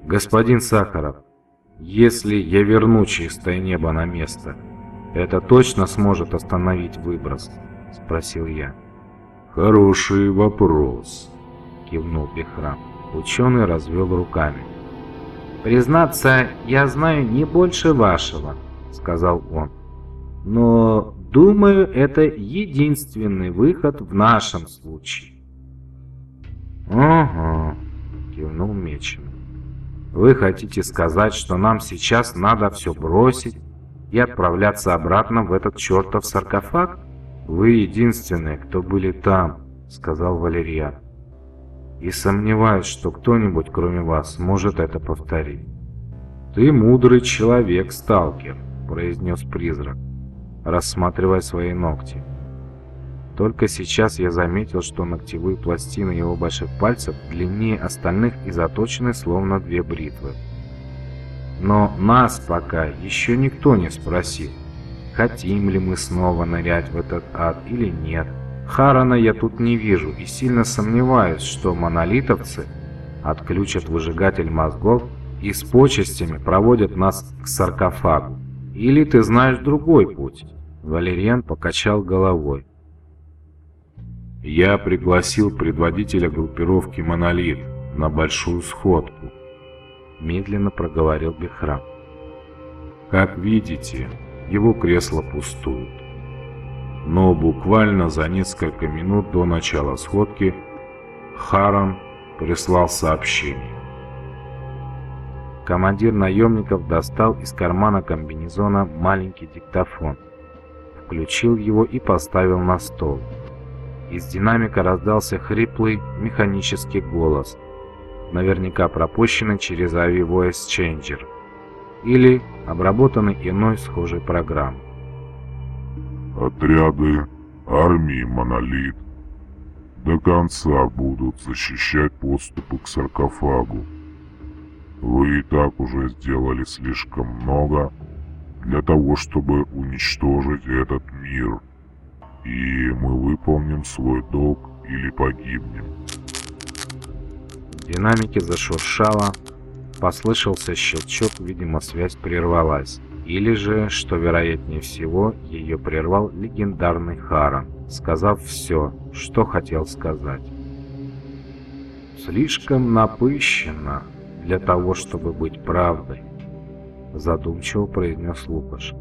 «Господин Сахаров, если я верну чистое небо на место, это точно сможет остановить выброс?» — спросил я. «Хороший вопрос», — кивнул Бехрам. Ученый развел руками. «Признаться, я знаю не больше вашего», — сказал он. «Но, думаю, это единственный выход в нашем случае». «Ага», — кивнул Мечин. «Вы хотите сказать, что нам сейчас надо все бросить и отправляться обратно в этот чертов саркофаг?» «Вы единственные, кто были там», — сказал Валерьян. «И сомневаюсь, что кто-нибудь, кроме вас, может это повторить». «Ты мудрый человек, сталкер», — произнес призрак, рассматривая свои ногти. Только сейчас я заметил, что ногтевые пластины его больших пальцев длиннее остальных и заточены словно две бритвы. Но нас пока еще никто не спросил хотим ли мы снова нырять в этот ад или нет. Харана я тут не вижу и сильно сомневаюсь, что монолитовцы отключат выжигатель мозгов и с почестями проводят нас к саркофагу. Или ты знаешь другой путь?» Валериан покачал головой. «Я пригласил предводителя группировки «Монолит» на большую сходку», медленно проговорил Бехрам. «Как видите, его кресло пустует. Но буквально за несколько минут до начала сходки Харан прислал сообщение. Командир наемников достал из кармана комбинезона маленький диктофон, включил его и поставил на стол. Из динамика раздался хриплый механический голос, наверняка пропущенный через Avi Voice Changer или обработанный иной схожей программой. Отряды армии «Монолит» до конца будут защищать подступы к саркофагу. Вы и так уже сделали слишком много для того, чтобы уничтожить этот мир. И мы выполним свой долг или погибнем. В динамике зашуршало, Послышался щелчок, видимо, связь прервалась. Или же, что вероятнее всего, ее прервал легендарный Харан, сказав все, что хотел сказать. «Слишком напыщенно для того, чтобы быть правдой», задумчиво произнес Лукаш.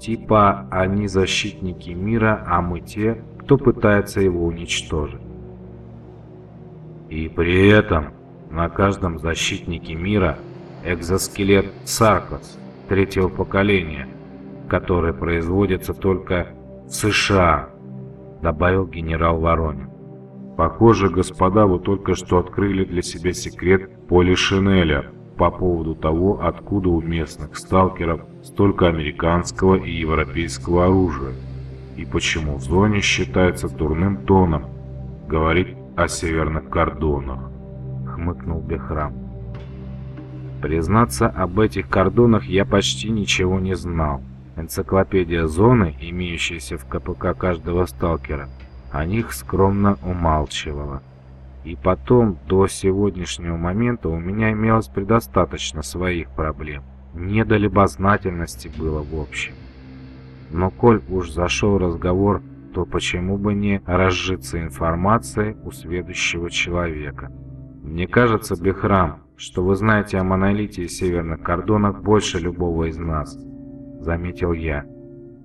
«Типа они защитники мира, а мы те, кто пытается его уничтожить». «И при этом», на каждом защитнике мира экзоскелет Саркос третьего поколения, который производится только в США, добавил генерал Воронин. Похоже, господа, вы только что открыли для себя секрет Поли Шинеля по поводу того, откуда у местных сталкеров столько американского и европейского оружия, и почему в зоне считается дурным тоном говорить о северных кордонах хмыкнул Бехрам. Признаться, об этих кордонах я почти ничего не знал. Энциклопедия зоны, имеющаяся в КПК каждого сталкера, о них скромно умалчивала. И потом, до сегодняшнего момента у меня имелось предостаточно своих проблем. Не до любознательности было в общем. Но коль уж зашел разговор, то почему бы не разжиться информацией у следующего человека? Мне кажется, Бехрам, что вы знаете о монолите и северных кордонах больше любого из нас, заметил я.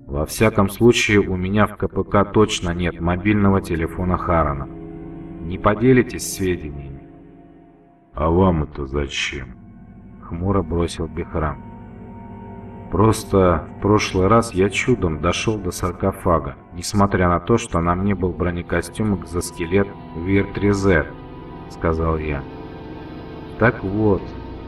Во всяком случае, у меня в КПК точно нет мобильного телефона Харана. Не поделитесь сведениями? А вам это зачем? Хмуро бросил Бехрам. Просто в прошлый раз я чудом дошел до саркофага, несмотря на то, что на мне был бронекостюм экзоскелет Вир-3Z, — сказал я. «Так вот,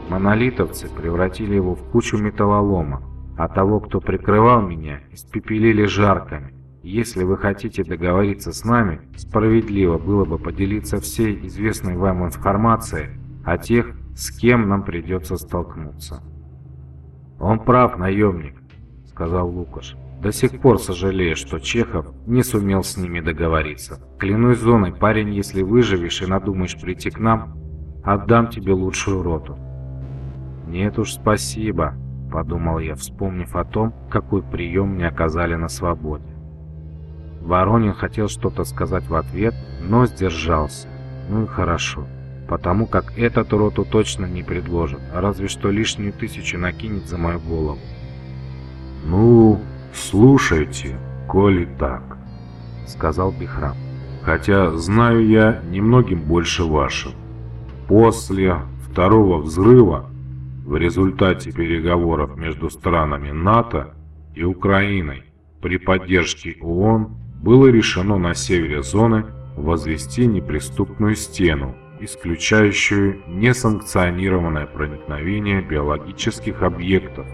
Монолитовцы превратили его в кучу металлолома, а того, кто прикрывал меня, испепелили жарками. Если вы хотите договориться с нами, справедливо было бы поделиться всей известной вам информацией о тех, с кем нам придется столкнуться. «Он прав, наемник», — сказал Лукаш. «До сих пор сожалею, что Чехов не сумел с ними договориться. Клянусь зоной, парень, если выживешь и надумаешь прийти к нам, отдам тебе лучшую роту». «Нет уж, спасибо», — подумал я, вспомнив о том, какой прием мне оказали на свободе. Воронин хотел что-то сказать в ответ, но сдержался. Ну и хорошо потому как этот роту точно не предложит, а разве что лишнюю тысячу накинет за мою голову. «Ну, слушайте, коли так», — сказал Бихрам. «Хотя знаю я немногим больше ваших. После второго взрыва в результате переговоров между странами НАТО и Украиной при поддержке ООН было решено на севере зоны возвести неприступную стену исключающую несанкционированное проникновение биологических объектов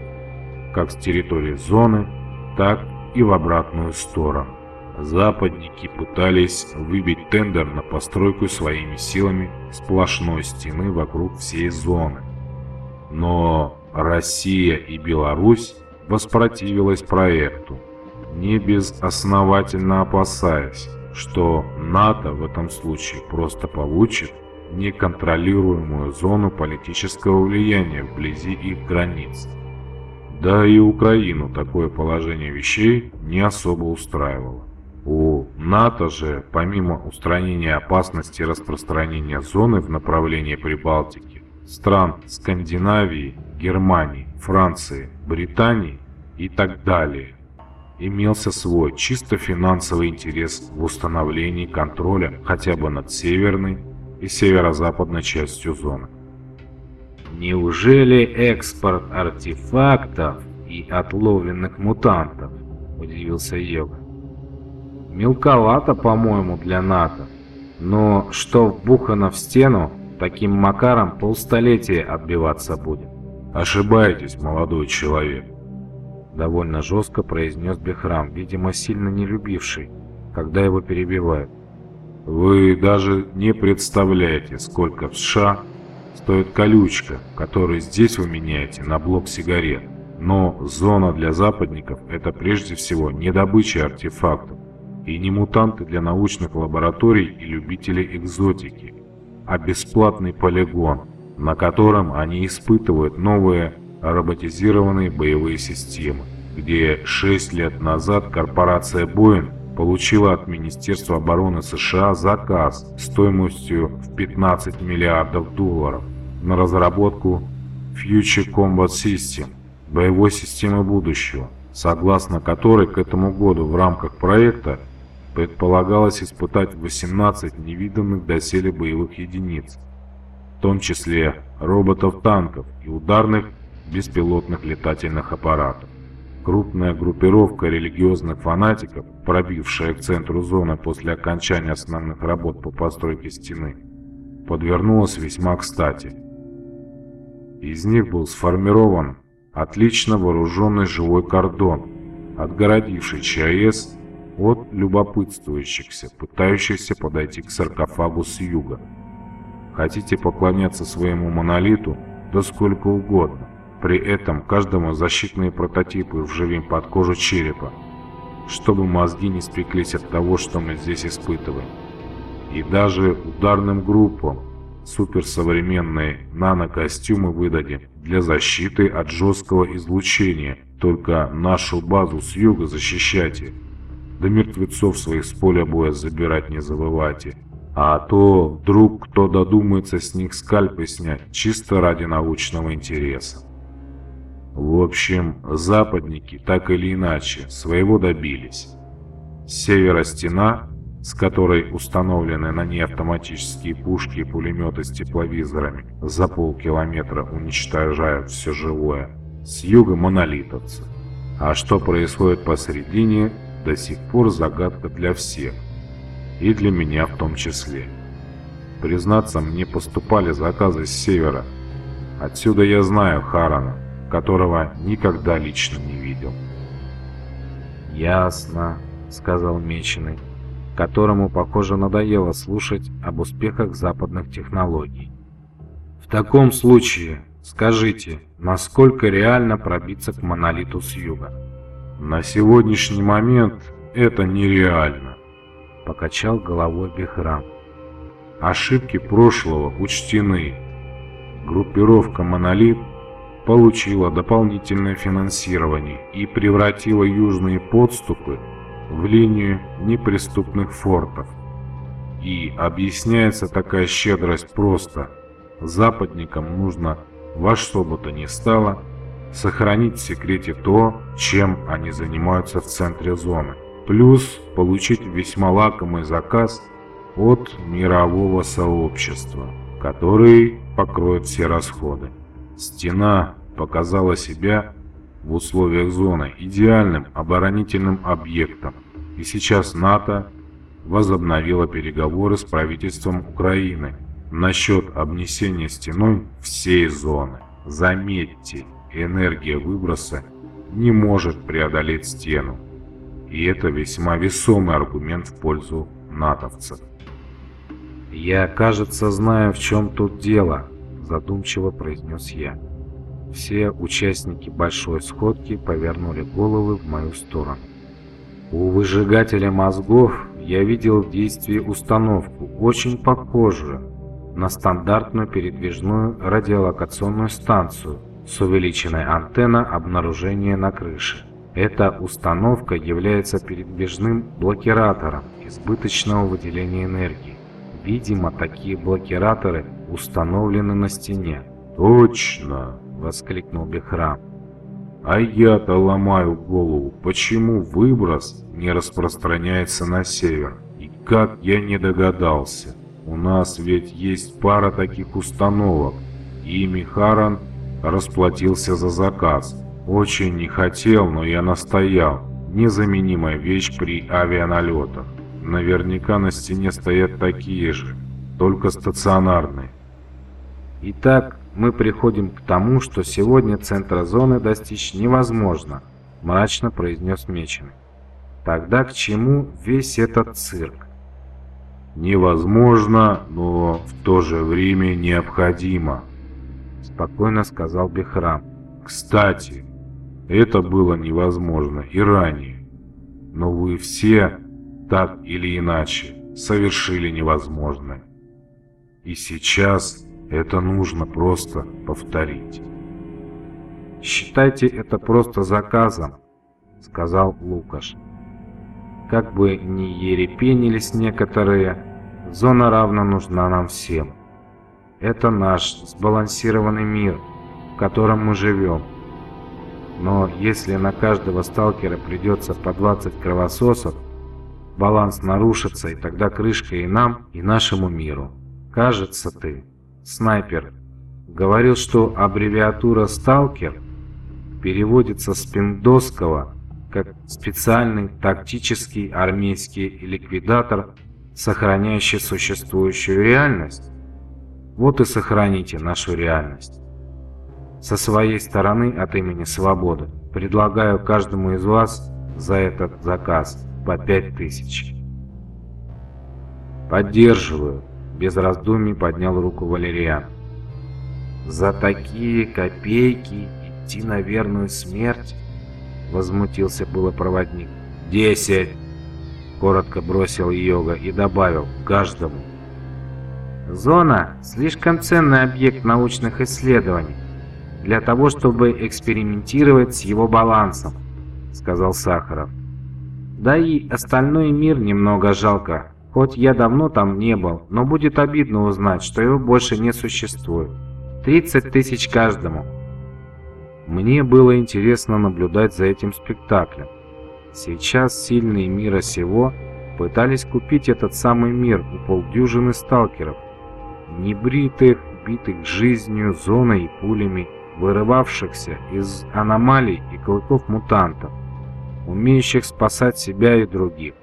как с территории зоны, так и в обратную сторону. Западники пытались выбить тендер на постройку своими силами сплошной стены вокруг всей зоны. Но Россия и Беларусь воспротивилась проекту, не безосновательно опасаясь, что НАТО в этом случае просто получит неконтролируемую зону политического влияния вблизи их границ. Да и Украину такое положение вещей не особо устраивало. У НАТО же, помимо устранения опасности распространения зоны в направлении Прибалтики, стран Скандинавии, Германии, Франции, Британии и так далее, имелся свой чисто финансовый интерес в установлении контроля хотя бы над Северной и северо-западной частью зоны. Неужели экспорт артефактов и отловленных мутантов? Удивился Ева. Мелковато, по-моему, для НАТО. Но что вбухано в стену, таким макаром полстолетия отбиваться будет. Ошибаетесь, молодой человек. Довольно жестко произнес Бехрам, видимо, сильно не любивший, когда его перебивают. Вы даже не представляете, сколько в США стоит колючка, которую здесь вы меняете на блок сигарет. Но зона для западников – это прежде всего не добыча артефактов и не мутанты для научных лабораторий и любителей экзотики, а бесплатный полигон, на котором они испытывают новые роботизированные боевые системы, где 6 лет назад корпорация Boeing получила от Министерства обороны США заказ стоимостью в 15 миллиардов долларов на разработку Future Combat System, боевой системы будущего, согласно которой к этому году в рамках проекта предполагалось испытать 18 невиданных доселе боевых единиц, в том числе роботов-танков и ударных беспилотных летательных аппаратов. Крупная группировка религиозных фанатиков, пробившая к центру зоны после окончания основных работ по постройке стены, подвернулась весьма кстати. Из них был сформирован отлично вооруженный живой кордон, отгородивший ЧАЭС от любопытствующихся, пытающихся подойти к саркофагу с юга. Хотите поклоняться своему монолиту, да сколько угодно. При этом каждому защитные прототипы вживим под кожу черепа, чтобы мозги не спеклись от того, что мы здесь испытываем. И даже ударным группам суперсовременные нанокостюмы выдадим для защиты от жесткого излучения. Только нашу базу с юга защищайте. Да мертвецов своих с поля боя забирать не забывайте. А то вдруг кто додумается с них скальпы снять чисто ради научного интереса. В общем, западники так или иначе своего добились. Севера стена, с которой установлены на ней автоматические пушки и пулеметы с тепловизорами, за полкилометра уничтожают все живое. С юга монолитовцы. А что происходит посередине, до сих пор загадка для всех. И для меня в том числе. Признаться, мне поступали заказы с севера – Отсюда я знаю Харана, которого никогда лично не видел. «Ясно», — сказал Меченый, которому, похоже, надоело слушать об успехах западных технологий. «В таком случае скажите, насколько реально пробиться к монолиту с юга?» «На сегодняшний момент это нереально», — покачал головой Бехрам. «Ошибки прошлого учтены. Группировка «Монолит» получила дополнительное финансирование и превратила южные подступы в линию неприступных фортов. И объясняется такая щедрость просто. Западникам нужно во что бы то ни стало сохранить в секрете то, чем они занимаются в центре зоны. Плюс получить весьма лакомый заказ от мирового сообщества, который покроет все расходы. Стена показала себя в условиях зоны идеальным оборонительным объектом, и сейчас НАТО возобновила переговоры с правительством Украины насчет обнесения стеной всей зоны. Заметьте, энергия выброса не может преодолеть стену, и это весьма весомый аргумент в пользу натовцев. «Я, кажется, знаю, в чем тут дело», задумчиво произнес я. Все участники большой сходки повернули головы в мою сторону. У выжигателя мозгов я видел в действии установку, очень похожую на стандартную передвижную радиолокационную станцию с увеличенной антенной обнаружения на крыше. Эта установка является передвижным блокиратором избыточного выделения энергии. Видимо, такие блокираторы установлены на стене. «Точно!» — воскликнул Бехрам. «А я-то ломаю голову, почему выброс не распространяется на север? И как я не догадался? У нас ведь есть пара таких установок, и Михаран расплатился за заказ. Очень не хотел, но я настоял. Незаменимая вещь при авианалетах. Наверняка на стене стоят такие же, только стационарные. Итак, мы приходим к тому, что сегодня центра зоны достичь невозможно, мрачно произнес Меченый. Тогда к чему весь этот цирк? Невозможно, но в то же время необходимо, спокойно сказал Бехрам. Кстати, это было невозможно и ранее. Но вы все так или иначе, совершили невозможное. И сейчас это нужно просто повторить. «Считайте это просто заказом», — сказал Лукаш. «Как бы ни ерепенились некоторые, зона равно нужна нам всем. Это наш сбалансированный мир, в котором мы живем. Но если на каждого сталкера придется по 20 кровососов, баланс нарушится, и тогда крышка и нам, и нашему миру. Кажется, ты, снайпер, говорил, что аббревиатура «сталкер» переводится с пиндосского как специальный тактический армейский ликвидатор, сохраняющий существующую реальность. Вот и сохраните нашу реальность. Со своей стороны от имени Свободы предлагаю каждому из вас за этот заказ по пять тысяч. Поддерживаю, без раздумий поднял руку Валериан. За такие копейки идти на верную смерть? Возмутился было проводник. Десять! Коротко бросил йога и добавил каждому. Зона – слишком ценный объект научных исследований для того, чтобы экспериментировать с его балансом, сказал Сахаров. Да и остальной мир немного жалко, хоть я давно там не был, но будет обидно узнать, что его больше не существует. 30 тысяч каждому. Мне было интересно наблюдать за этим спектаклем. Сейчас сильные мира сего пытались купить этот самый мир у полдюжины сталкеров, небритых, битых жизнью, зоной и пулями, вырывавшихся из аномалий и клыков мутантов умеющих спасать себя и других,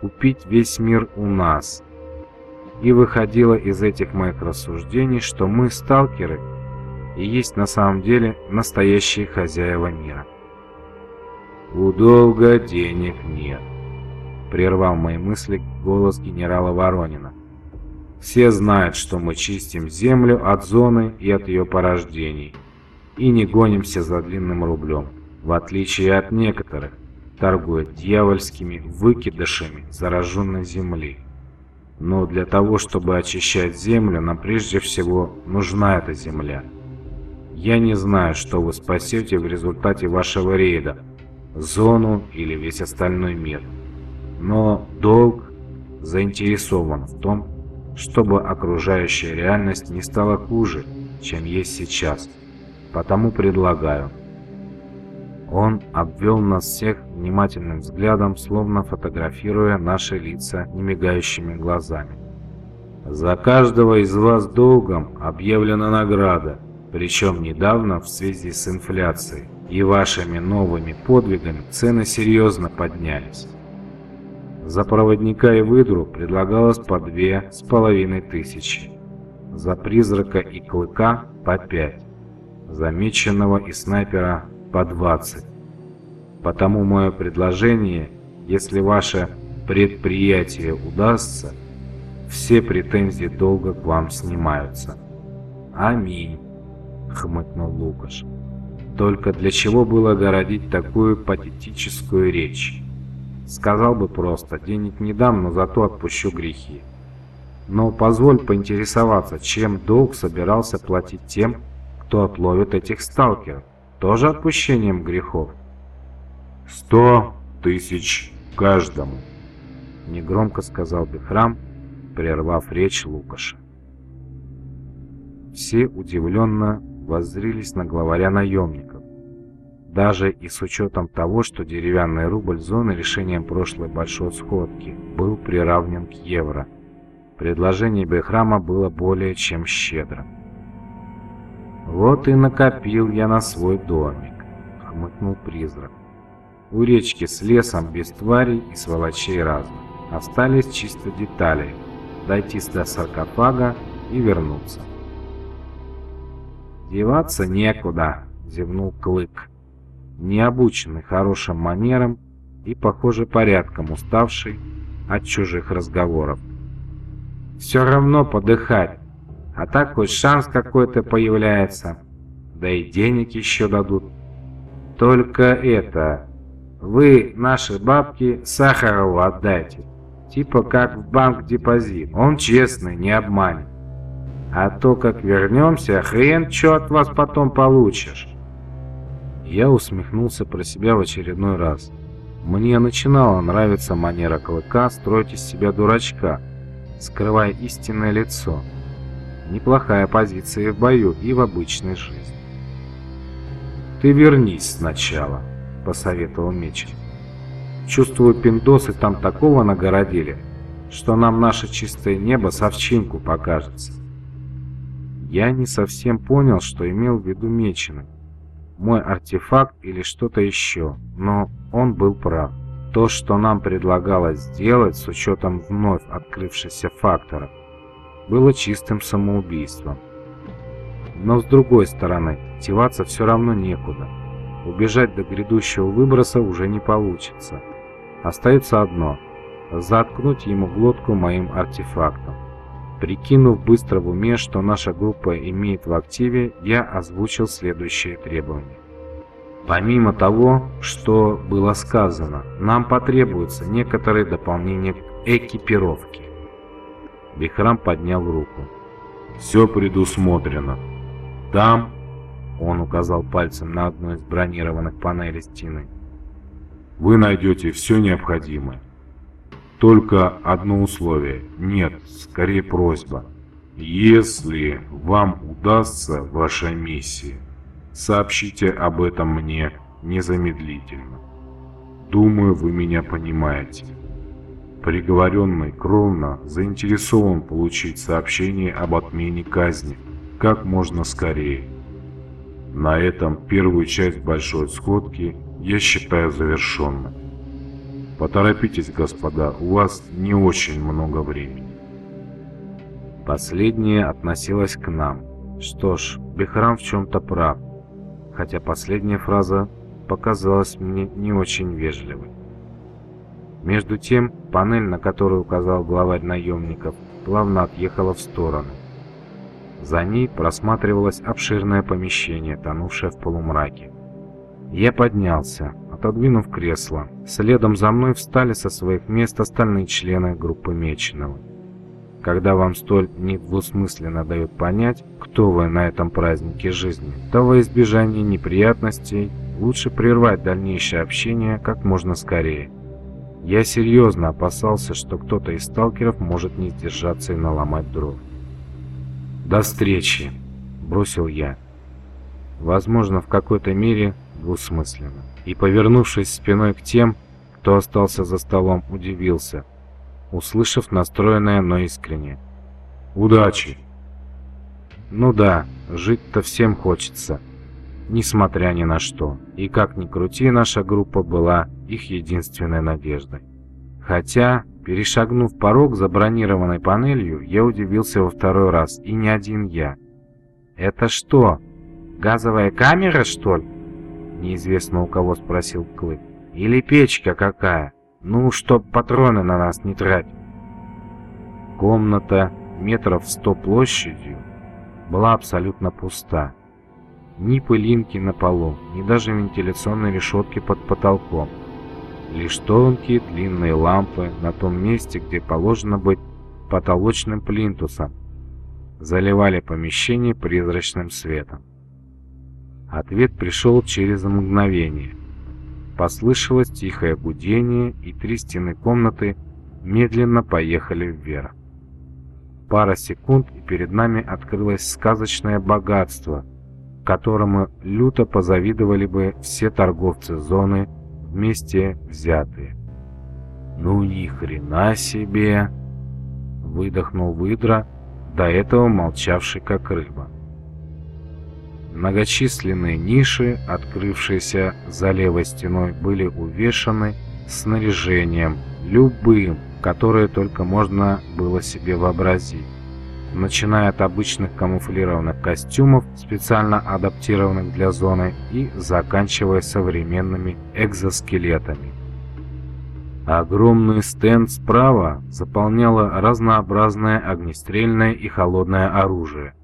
купить весь мир у нас. И выходило из этих моих рассуждений, что мы, сталкеры, и есть на самом деле настоящие хозяева мира. «У долга денег нет», — прервал мои мысли голос генерала Воронина. «Все знают, что мы чистим землю от зоны и от ее порождений, и не гонимся за длинным рублем, в отличие от некоторых, торгуя дьявольскими выкидышами зараженной земли. Но для того, чтобы очищать землю, нам прежде всего нужна эта земля. Я не знаю, что вы спасете в результате вашего рейда, зону или весь остальной мир. Но долг заинтересован в том, чтобы окружающая реальность не стала хуже, чем есть сейчас. Потому предлагаю – он обвел нас всех внимательным взглядом, словно фотографируя наши лица немигающими глазами. «За каждого из вас долгом объявлена награда, причем недавно в связи с инфляцией, и вашими новыми подвигами цены серьезно поднялись. За проводника и выдру предлагалось по две с половиной тысячи, за призрака и клыка по пять, замеченного и снайпера по 20. Потому мое предложение, если ваше предприятие удастся, все претензии долго к вам снимаются. Аминь, хмыкнул Лукаш. Только для чего было городить такую патетическую речь? Сказал бы просто, денег не дам, но зато отпущу грехи. Но позволь поинтересоваться, чем долг собирался платить тем, кто отловит этих сталкеров? тоже отпущением грехов? Сто тысяч каждому, негромко сказал Бехрам, прервав речь Лукаша. Все удивленно воззрились на главаря наемников. Даже и с учетом того, что деревянный рубль зоны решением прошлой большой сходки был приравнен к евро, предложение Бехрама было более чем щедрым. «Вот и накопил я на свой домик», — хмыкнул призрак. «У речки с лесом без тварей и сволочей разных. Остались чисто детали. Дойти до саркофага и вернуться». «Деваться некуда», — зевнул Клык, необученный хорошим манерам и, похоже, порядком уставший от чужих разговоров. «Все равно подыхать, а так хоть шанс какой-то появляется. Да и денег еще дадут. Только это... Вы наши бабки Сахарову отдайте. Типа как в банк депозит. Он честный, не обманет. А то, как вернемся, хрен что от вас потом получишь. Я усмехнулся про себя в очередной раз. Мне начинала нравиться манера Клыка строить из себя дурачка, скрывая истинное лицо. Неплохая позиция в бою и в обычной жизни. «Ты вернись сначала», — посоветовал Мечин. «Чувствую, пиндосы там такого нагородили, что нам наше чистое небо совчинку покажется». Я не совсем понял, что имел в виду Меченый. Мой артефакт или что-то еще, но он был прав. То, что нам предлагалось сделать с учетом вновь открывшихся факторов, было чистым самоубийством. Но с другой стороны, деваться все равно некуда. Убежать до грядущего выброса уже не получится. Остается одно – заткнуть ему глотку моим артефактом. Прикинув быстро в уме, что наша группа имеет в активе, я озвучил следующие требования. Помимо того, что было сказано, нам потребуются некоторые дополнения к экипировке. Бихрам поднял руку. «Все предусмотрено. Там...» Он указал пальцем на одну из бронированных панелей стены. «Вы найдете все необходимое. Только одно условие. Нет, скорее просьба. Если вам удастся ваша миссия, сообщите об этом мне незамедлительно. Думаю, вы меня понимаете». Приговоренный кровно заинтересован получить сообщение об отмене казни как можно скорее. На этом первую часть большой сходки я считаю завершенной. Поторопитесь, господа, у вас не очень много времени. Последнее относилось к нам. Что ж, Бехрам в чем-то прав, хотя последняя фраза показалась мне не очень вежливой. Между тем, панель, на которую указал главарь наемников, плавно отъехала в сторону. За ней просматривалось обширное помещение, тонувшее в полумраке. Я поднялся, отодвинув кресло. Следом за мной встали со своих мест остальные члены группы Меченого. Когда вам столь недвусмысленно дают понять, кто вы на этом празднике жизни, то во избежание неприятностей лучше прервать дальнейшее общение как можно скорее. Я серьезно опасался, что кто-то из сталкеров может не сдержаться и наломать дров. «До встречи!» – бросил я. Возможно, в какой-то мере двусмысленно. И, повернувшись спиной к тем, кто остался за столом, удивился, услышав настроенное, но искренне. «Удачи!» «Ну да, жить-то всем хочется, несмотря ни на что. И как ни крути, наша группа была их единственной надеждой. Хотя, перешагнув порог за бронированной панелью, я удивился во второй раз, и не один я. «Это что, газовая камера, что ли?» Неизвестно у кого спросил Клык. «Или печка какая? Ну, чтоб патроны на нас не тратить». Комната метров сто площадью была абсолютно пуста. Ни пылинки на полу, ни даже вентиляционной решетки под потолком. Лишь тонкие длинные лампы на том месте, где положено быть потолочным плинтусом, заливали помещение призрачным светом. Ответ пришел через мгновение. Послышалось тихое гудение, и три стены комнаты медленно поехали вверх. Пара секунд, и перед нами открылось сказочное богатство, которому люто позавидовали бы все торговцы зоны вместе взятые. «Ну ни хрена себе!» — выдохнул выдра, до этого молчавший как рыба. Многочисленные ниши, открывшиеся за левой стеной, были увешаны снаряжением, любым, которое только можно было себе вообразить начиная от обычных камуфлированных костюмов, специально адаптированных для зоны, и заканчивая современными экзоскелетами. Огромный стенд справа заполняло разнообразное огнестрельное и холодное оружие.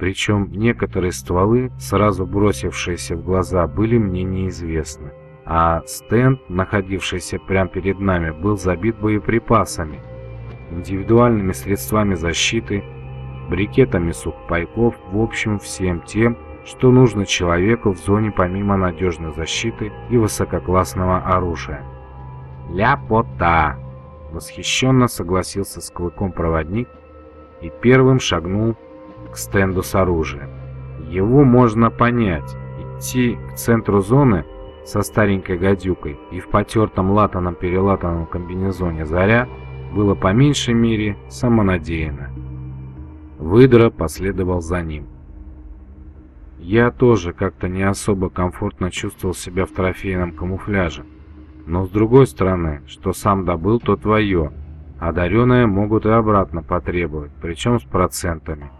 Причем некоторые стволы, сразу бросившиеся в глаза, были мне неизвестны. А стенд, находившийся прямо перед нами, был забит боеприпасами – индивидуальными средствами защиты, брикетами сухпайков, в общем всем тем, что нужно человеку в зоне помимо надежной защиты и высококлассного оружия. «Ляпота!» — восхищенно согласился с клыком проводник и первым шагнул к стенду с оружием. Его можно понять. Идти к центру зоны со старенькой гадюкой и в потертом латаном-перелатанном комбинезоне «Заря» было по меньшей мере самонадеянно. Выдра последовал за ним. Я тоже как-то не особо комфортно чувствовал себя в трофейном камуфляже. Но с другой стороны, что сам добыл, то твое. Одаренные могут и обратно потребовать, причем с процентами.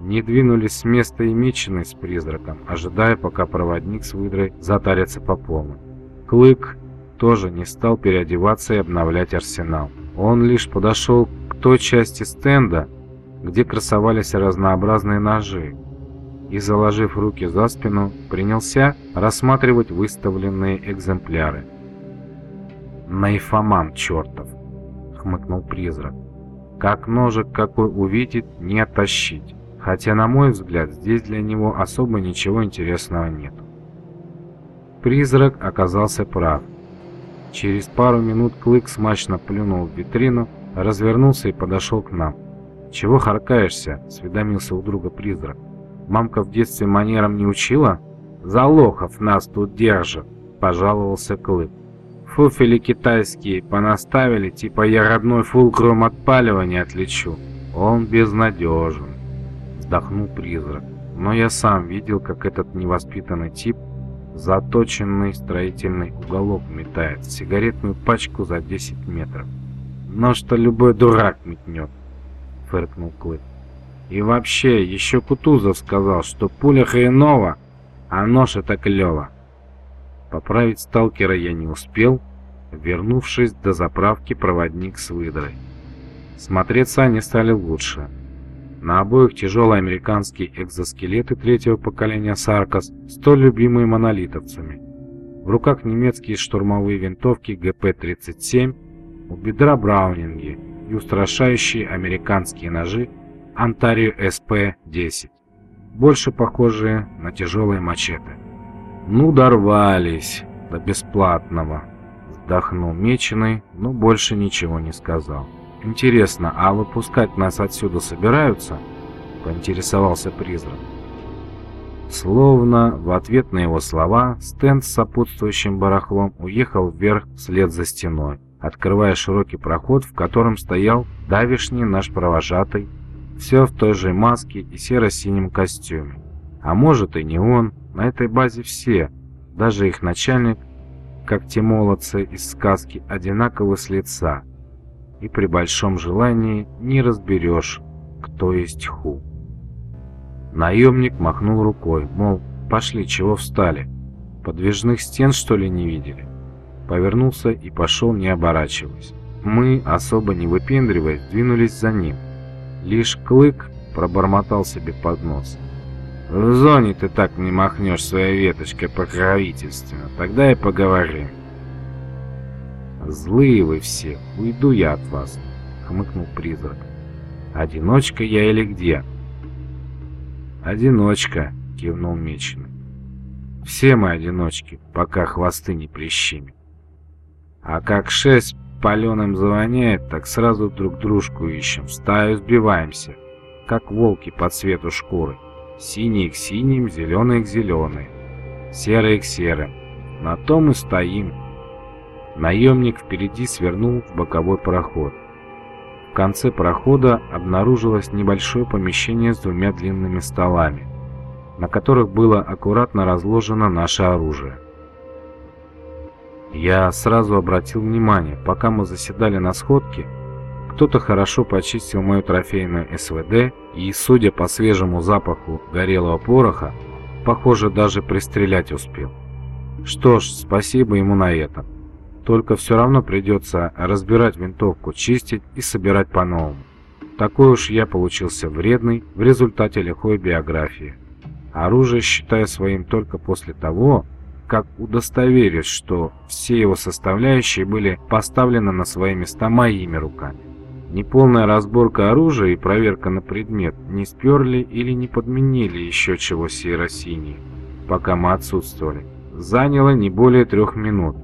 Не двинулись с места и меченый с призраком, ожидая, пока проводник с выдрой затарится по полной. Клык тоже не стал переодеваться и обновлять арсенал. Он лишь подошел к той части стенда, где красовались разнообразные ножи, и, заложив руки за спину, принялся рассматривать выставленные экземпляры. «Наифоман чертов!» — хмыкнул призрак. «Как ножик какой увидит, не оттащить, хотя, на мой взгляд, здесь для него особо ничего интересного нет». Призрак оказался прав. Через пару минут Клык смачно плюнул в витрину, развернулся и подошел к нам. «Чего харкаешься?» — сведомился у друга призрак. «Мамка в детстве манерам не учила?» «За лохов нас тут держат!» — пожаловался Клык. «Фуфели китайские понаставили, типа я родной фулкрум отпаливания отличу. Он безнадежен!» — вздохнул призрак. Но я сам видел, как этот невоспитанный тип Заточенный строительный уголок метает сигаретную пачку за 10 метров. Но что любой дурак метнет, фыркнул Клык. И вообще, еще Кутузов сказал, что пуля хренова, а нож это клево. Поправить сталкера я не успел, вернувшись до заправки проводник с выдрой. Смотреться они стали лучше. На обоих тяжелые американские экзоскелеты третьего поколения Саркас, столь любимые монолитовцами. В руках немецкие штурмовые винтовки ГП-37, у бедра браунинги и устрашающие американские ножи Онтарио СП-10, больше похожие на тяжелые мачете. «Ну, дорвались до бесплатного», — вздохнул Меченый, но больше ничего не сказал. «Интересно, а выпускать нас отсюда собираются?» — поинтересовался призрак. Словно в ответ на его слова, стенд с сопутствующим барахлом уехал вверх вслед за стеной, открывая широкий проход, в котором стоял давишний наш провожатый, все в той же маске и серо-синем костюме. А может и не он, на этой базе все, даже их начальник, как те молодцы из сказки, одинаковы с лица – и при большом желании не разберешь, кто есть ху. Наемник махнул рукой, мол, пошли, чего встали? Подвижных стен, что ли, не видели? Повернулся и пошел, не оборачиваясь. Мы, особо не выпендриваясь, двинулись за ним. Лишь Клык пробормотал себе под нос. «В зоне ты так не махнешь своей веточкой покровительственно, тогда и поговорим». «Злые вы все, уйду я от вас», — хмыкнул призрак. «Одиночка я или где?» «Одиночка», — кивнул Меченый. «Все мы одиночки, пока хвосты не прищемим. А как шесть паленым завоняет, так сразу друг дружку ищем, в стаю сбиваемся, как волки по цвету шкуры. Синие к синим, зеленые к зеленым, серые к серым. На том и стоим». Наемник впереди свернул в боковой проход. В конце прохода обнаружилось небольшое помещение с двумя длинными столами, на которых было аккуратно разложено наше оружие. Я сразу обратил внимание, пока мы заседали на сходке, кто-то хорошо почистил мою трофейную СВД и, судя по свежему запаху горелого пороха, похоже, даже пристрелять успел. Что ж, спасибо ему на этом. Только все равно придется разбирать винтовку, чистить и собирать по-новому. Такой уж я получился вредный в результате лихой биографии. Оружие считаю своим только после того, как удостоверюсь, что все его составляющие были поставлены на свои места моими руками. Неполная разборка оружия и проверка на предмет, не сперли или не подменили еще чего серо-синие, пока мы отсутствовали, заняло не более трех минут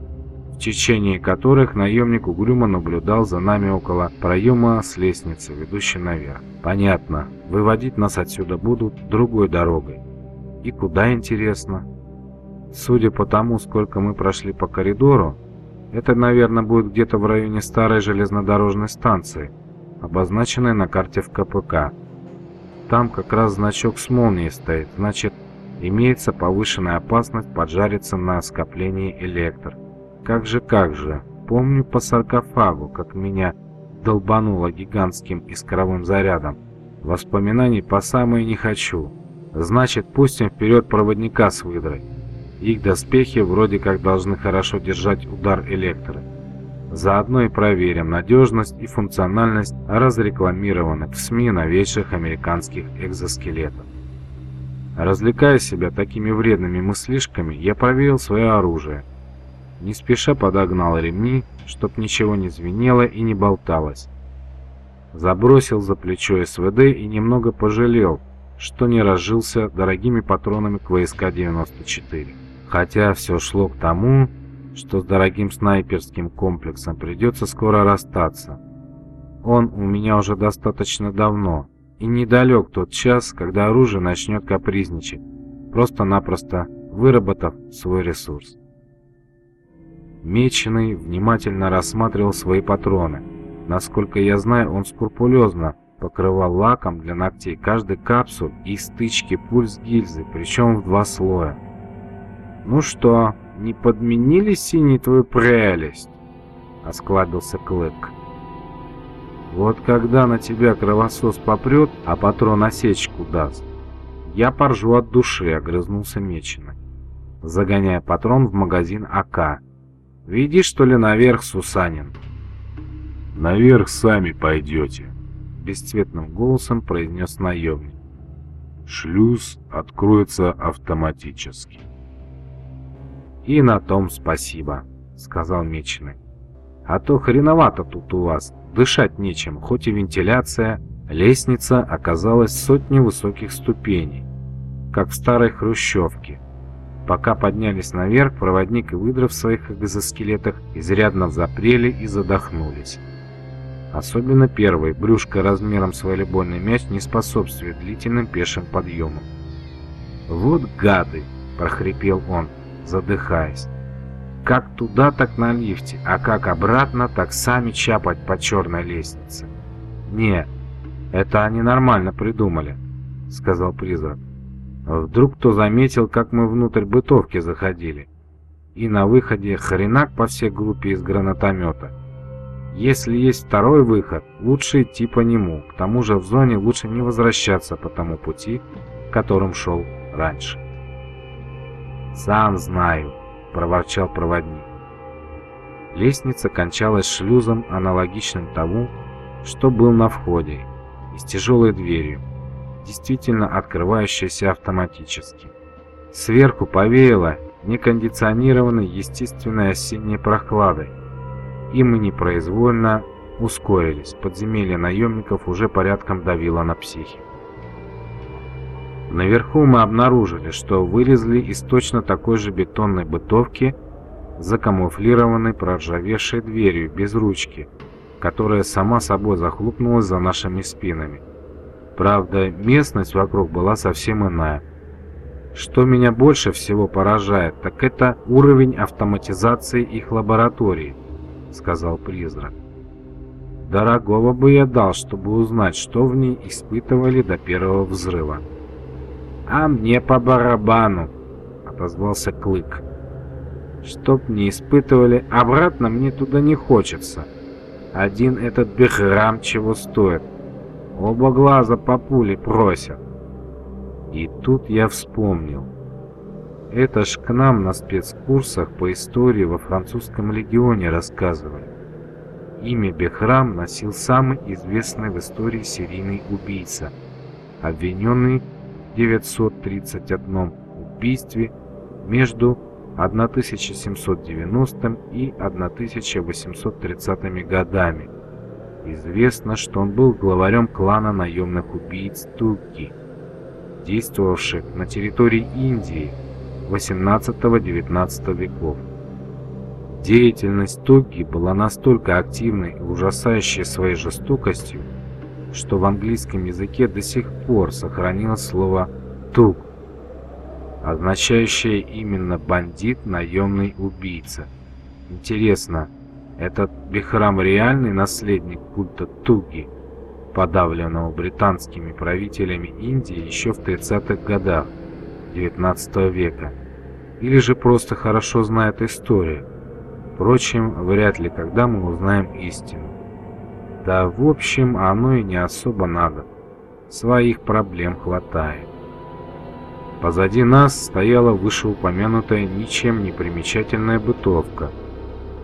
течение которых наемник угрюмо наблюдал за нами около проема с лестницы, ведущей наверх. Понятно, выводить нас отсюда будут другой дорогой. И куда, интересно? Судя по тому, сколько мы прошли по коридору, это, наверное, будет где-то в районе старой железнодорожной станции, обозначенной на карте в КПК. Там как раз значок с молнией стоит, значит, имеется повышенная опасность поджариться на скоплении электр. Как же, как же, помню по саркофагу, как меня долбануло гигантским искровым зарядом. Воспоминаний по самое не хочу. Значит, пустим вперед проводника с выдрой. Их доспехи вроде как должны хорошо держать удар электро. Заодно и проверим надежность и функциональность разрекламированных в СМИ новейших американских экзоскелетов. Развлекая себя такими вредными мыслишками, я проверил свое оружие – не спеша подогнал ремни, чтоб ничего не звенело и не болталось. Забросил за плечо СВД и немного пожалел, что не разжился дорогими патронами к ВСК-94. Хотя все шло к тому, что с дорогим снайперским комплексом придется скоро расстаться. Он у меня уже достаточно давно, и недалек тот час, когда оружие начнет капризничать, просто-напросто выработав свой ресурс. Меченый внимательно рассматривал свои патроны. Насколько я знаю, он скрупулезно покрывал лаком для ногтей каждый капсуль и стычки пуль гильзы, причем в два слоя. «Ну что, не подменили синий твою прелесть?» — осклабился Клык. Вот когда на тебя кровосос попрет, а патрон осечку даст, я поржу от души, огрызнулся Меченый, загоняя патрон в магазин АК. Веди, что ли, наверх, Сусанин. Наверх сами пойдете, бесцветным голосом произнес наемник. Шлюз откроется автоматически. И на том спасибо, сказал Меченый. А то хреновато тут у вас, дышать нечем, хоть и вентиляция, лестница оказалась сотни высоких ступеней, как в старой хрущевке. Пока поднялись наверх, проводник и выдра в своих экзоскелетах изрядно запрели и задохнулись. Особенно первый, брюшко размером с волейбольный мяч не способствует длительным пешим подъемам. «Вот гады!» – прохрипел он, задыхаясь. Как туда, так на лифте, а как обратно, так сами чапать по черной лестнице. Не, это они нормально придумали, сказал призрак. Вдруг кто заметил, как мы внутрь бытовки заходили. И на выходе хренак по всей группе из гранатомета. Если есть второй выход, лучше идти по нему. К тому же в зоне лучше не возвращаться по тому пути, которым шел раньше. «Сам знаю», — проворчал проводник. Лестница кончалась шлюзом, аналогичным тому, что был на входе, и с тяжелой дверью, действительно открывающейся автоматически. Сверху повеяло некондиционированной естественной осенней прохладой, и мы непроизвольно ускорились. Подземелье наемников уже порядком давило на психику. Наверху мы обнаружили, что вылезли из точно такой же бетонной бытовки, закамуфлированной проржавевшей дверью без ручки, которая сама собой захлопнулась за нашими спинами. Правда, местность вокруг была совсем иная. Что меня больше всего поражает, так это уровень автоматизации их лаборатории, сказал призрак. Дорогого бы я дал, чтобы узнать, что в ней испытывали до первого взрыва. «А мне по барабану!» — отозвался Клык. «Чтоб не испытывали, обратно мне туда не хочется. Один этот бехрам чего стоит. Оба глаза по пуле просят». И тут я вспомнил. Это ж к нам на спецкурсах по истории во французском легионе рассказывали. Имя Бехрам носил самый известный в истории серийный убийца, обвиненный 931 убийстве между 1790 и 1830 годами. Известно, что он был главарем клана наемных убийц Туки, действовавших на территории Индии 18-19 веков. Деятельность Туги была настолько активной и ужасающей своей жестокостью, что в английском языке до сих пор сохранилось слово «туг», означающее именно бандит, наемный убийца. Интересно, этот Бихрам реальный наследник культа Туги, подавленного британскими правителями Индии еще в 30-х годах XIX века, или же просто хорошо знает историю? Впрочем, вряд ли когда мы узнаем истину. Да, в общем, оно и не особо надо. Своих проблем хватает. Позади нас стояла вышеупомянутая ничем не примечательная бытовка.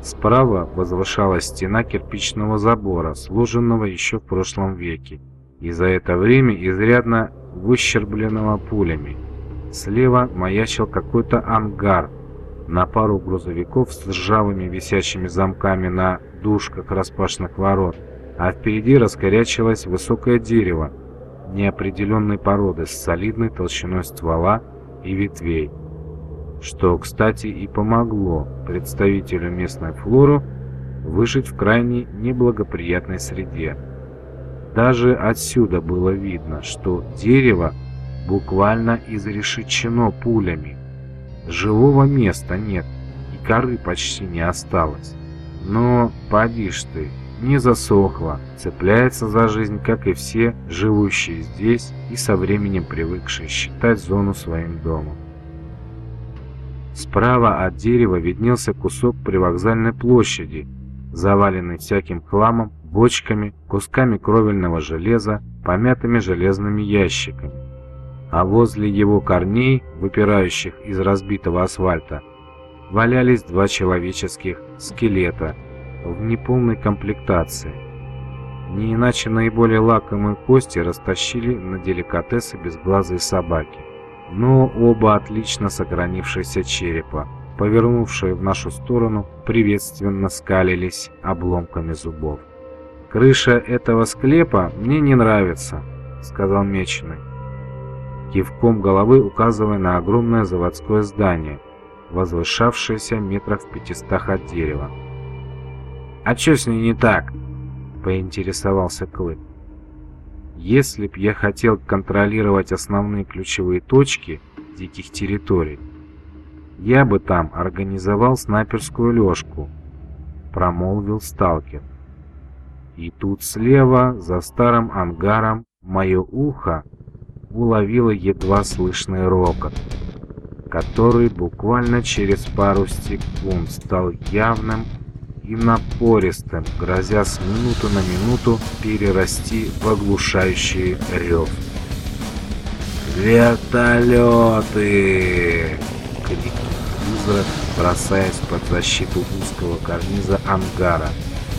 Справа возвышалась стена кирпичного забора, сложенного еще в прошлом веке, и за это время изрядно выщербленного пулями. Слева маячил какой-то ангар на пару грузовиков с ржавыми висячими замками на дужках распашных ворот а впереди раскорячилось высокое дерево неопределенной породы с солидной толщиной ствола и ветвей, что, кстати, и помогло представителю местной флоры выжить в крайне неблагоприятной среде. Даже отсюда было видно, что дерево буквально изрешечено пулями. Живого места нет, и коры почти не осталось. Но, поди ж ты, не засохла, цепляется за жизнь, как и все живущие здесь и со временем привыкшие считать зону своим домом. Справа от дерева виднелся кусок привокзальной площади, заваленный всяким хламом бочками, кусками кровельного железа, помятыми железными ящиками. А возле его корней, выпирающих из разбитого асфальта, валялись два человеческих скелета в неполной комплектации. Не иначе наиболее лакомые кости растащили на деликатесы безглазые собаки. Но оба отлично сохранившиеся черепа, повернувшие в нашу сторону, приветственно скалились обломками зубов. «Крыша этого склепа мне не нравится», — сказал Меченый, кивком головы указывая на огромное заводское здание, возвышавшееся метрах в пятистах от дерева. «А чё с ней не так?» — поинтересовался Клык. «Если б я хотел контролировать основные ключевые точки диких территорий, я бы там организовал снайперскую лёжку», — промолвил сталкер. И тут слева, за старым ангаром, мое ухо уловило едва слышный рокот, который буквально через пару секунд стал явным и напористым, грозя с минуты на минуту перерасти в оглушающий рев. «Вертолеты!» — крикнул призрак, бросаясь под защиту узкого карниза ангара.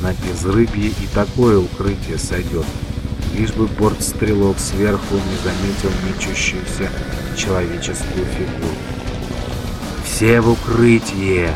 На безрыбье и такое укрытие сойдет, лишь бы бортстрелок сверху не заметил мечущуюся человеческую фигуру. «Все в укрытие!»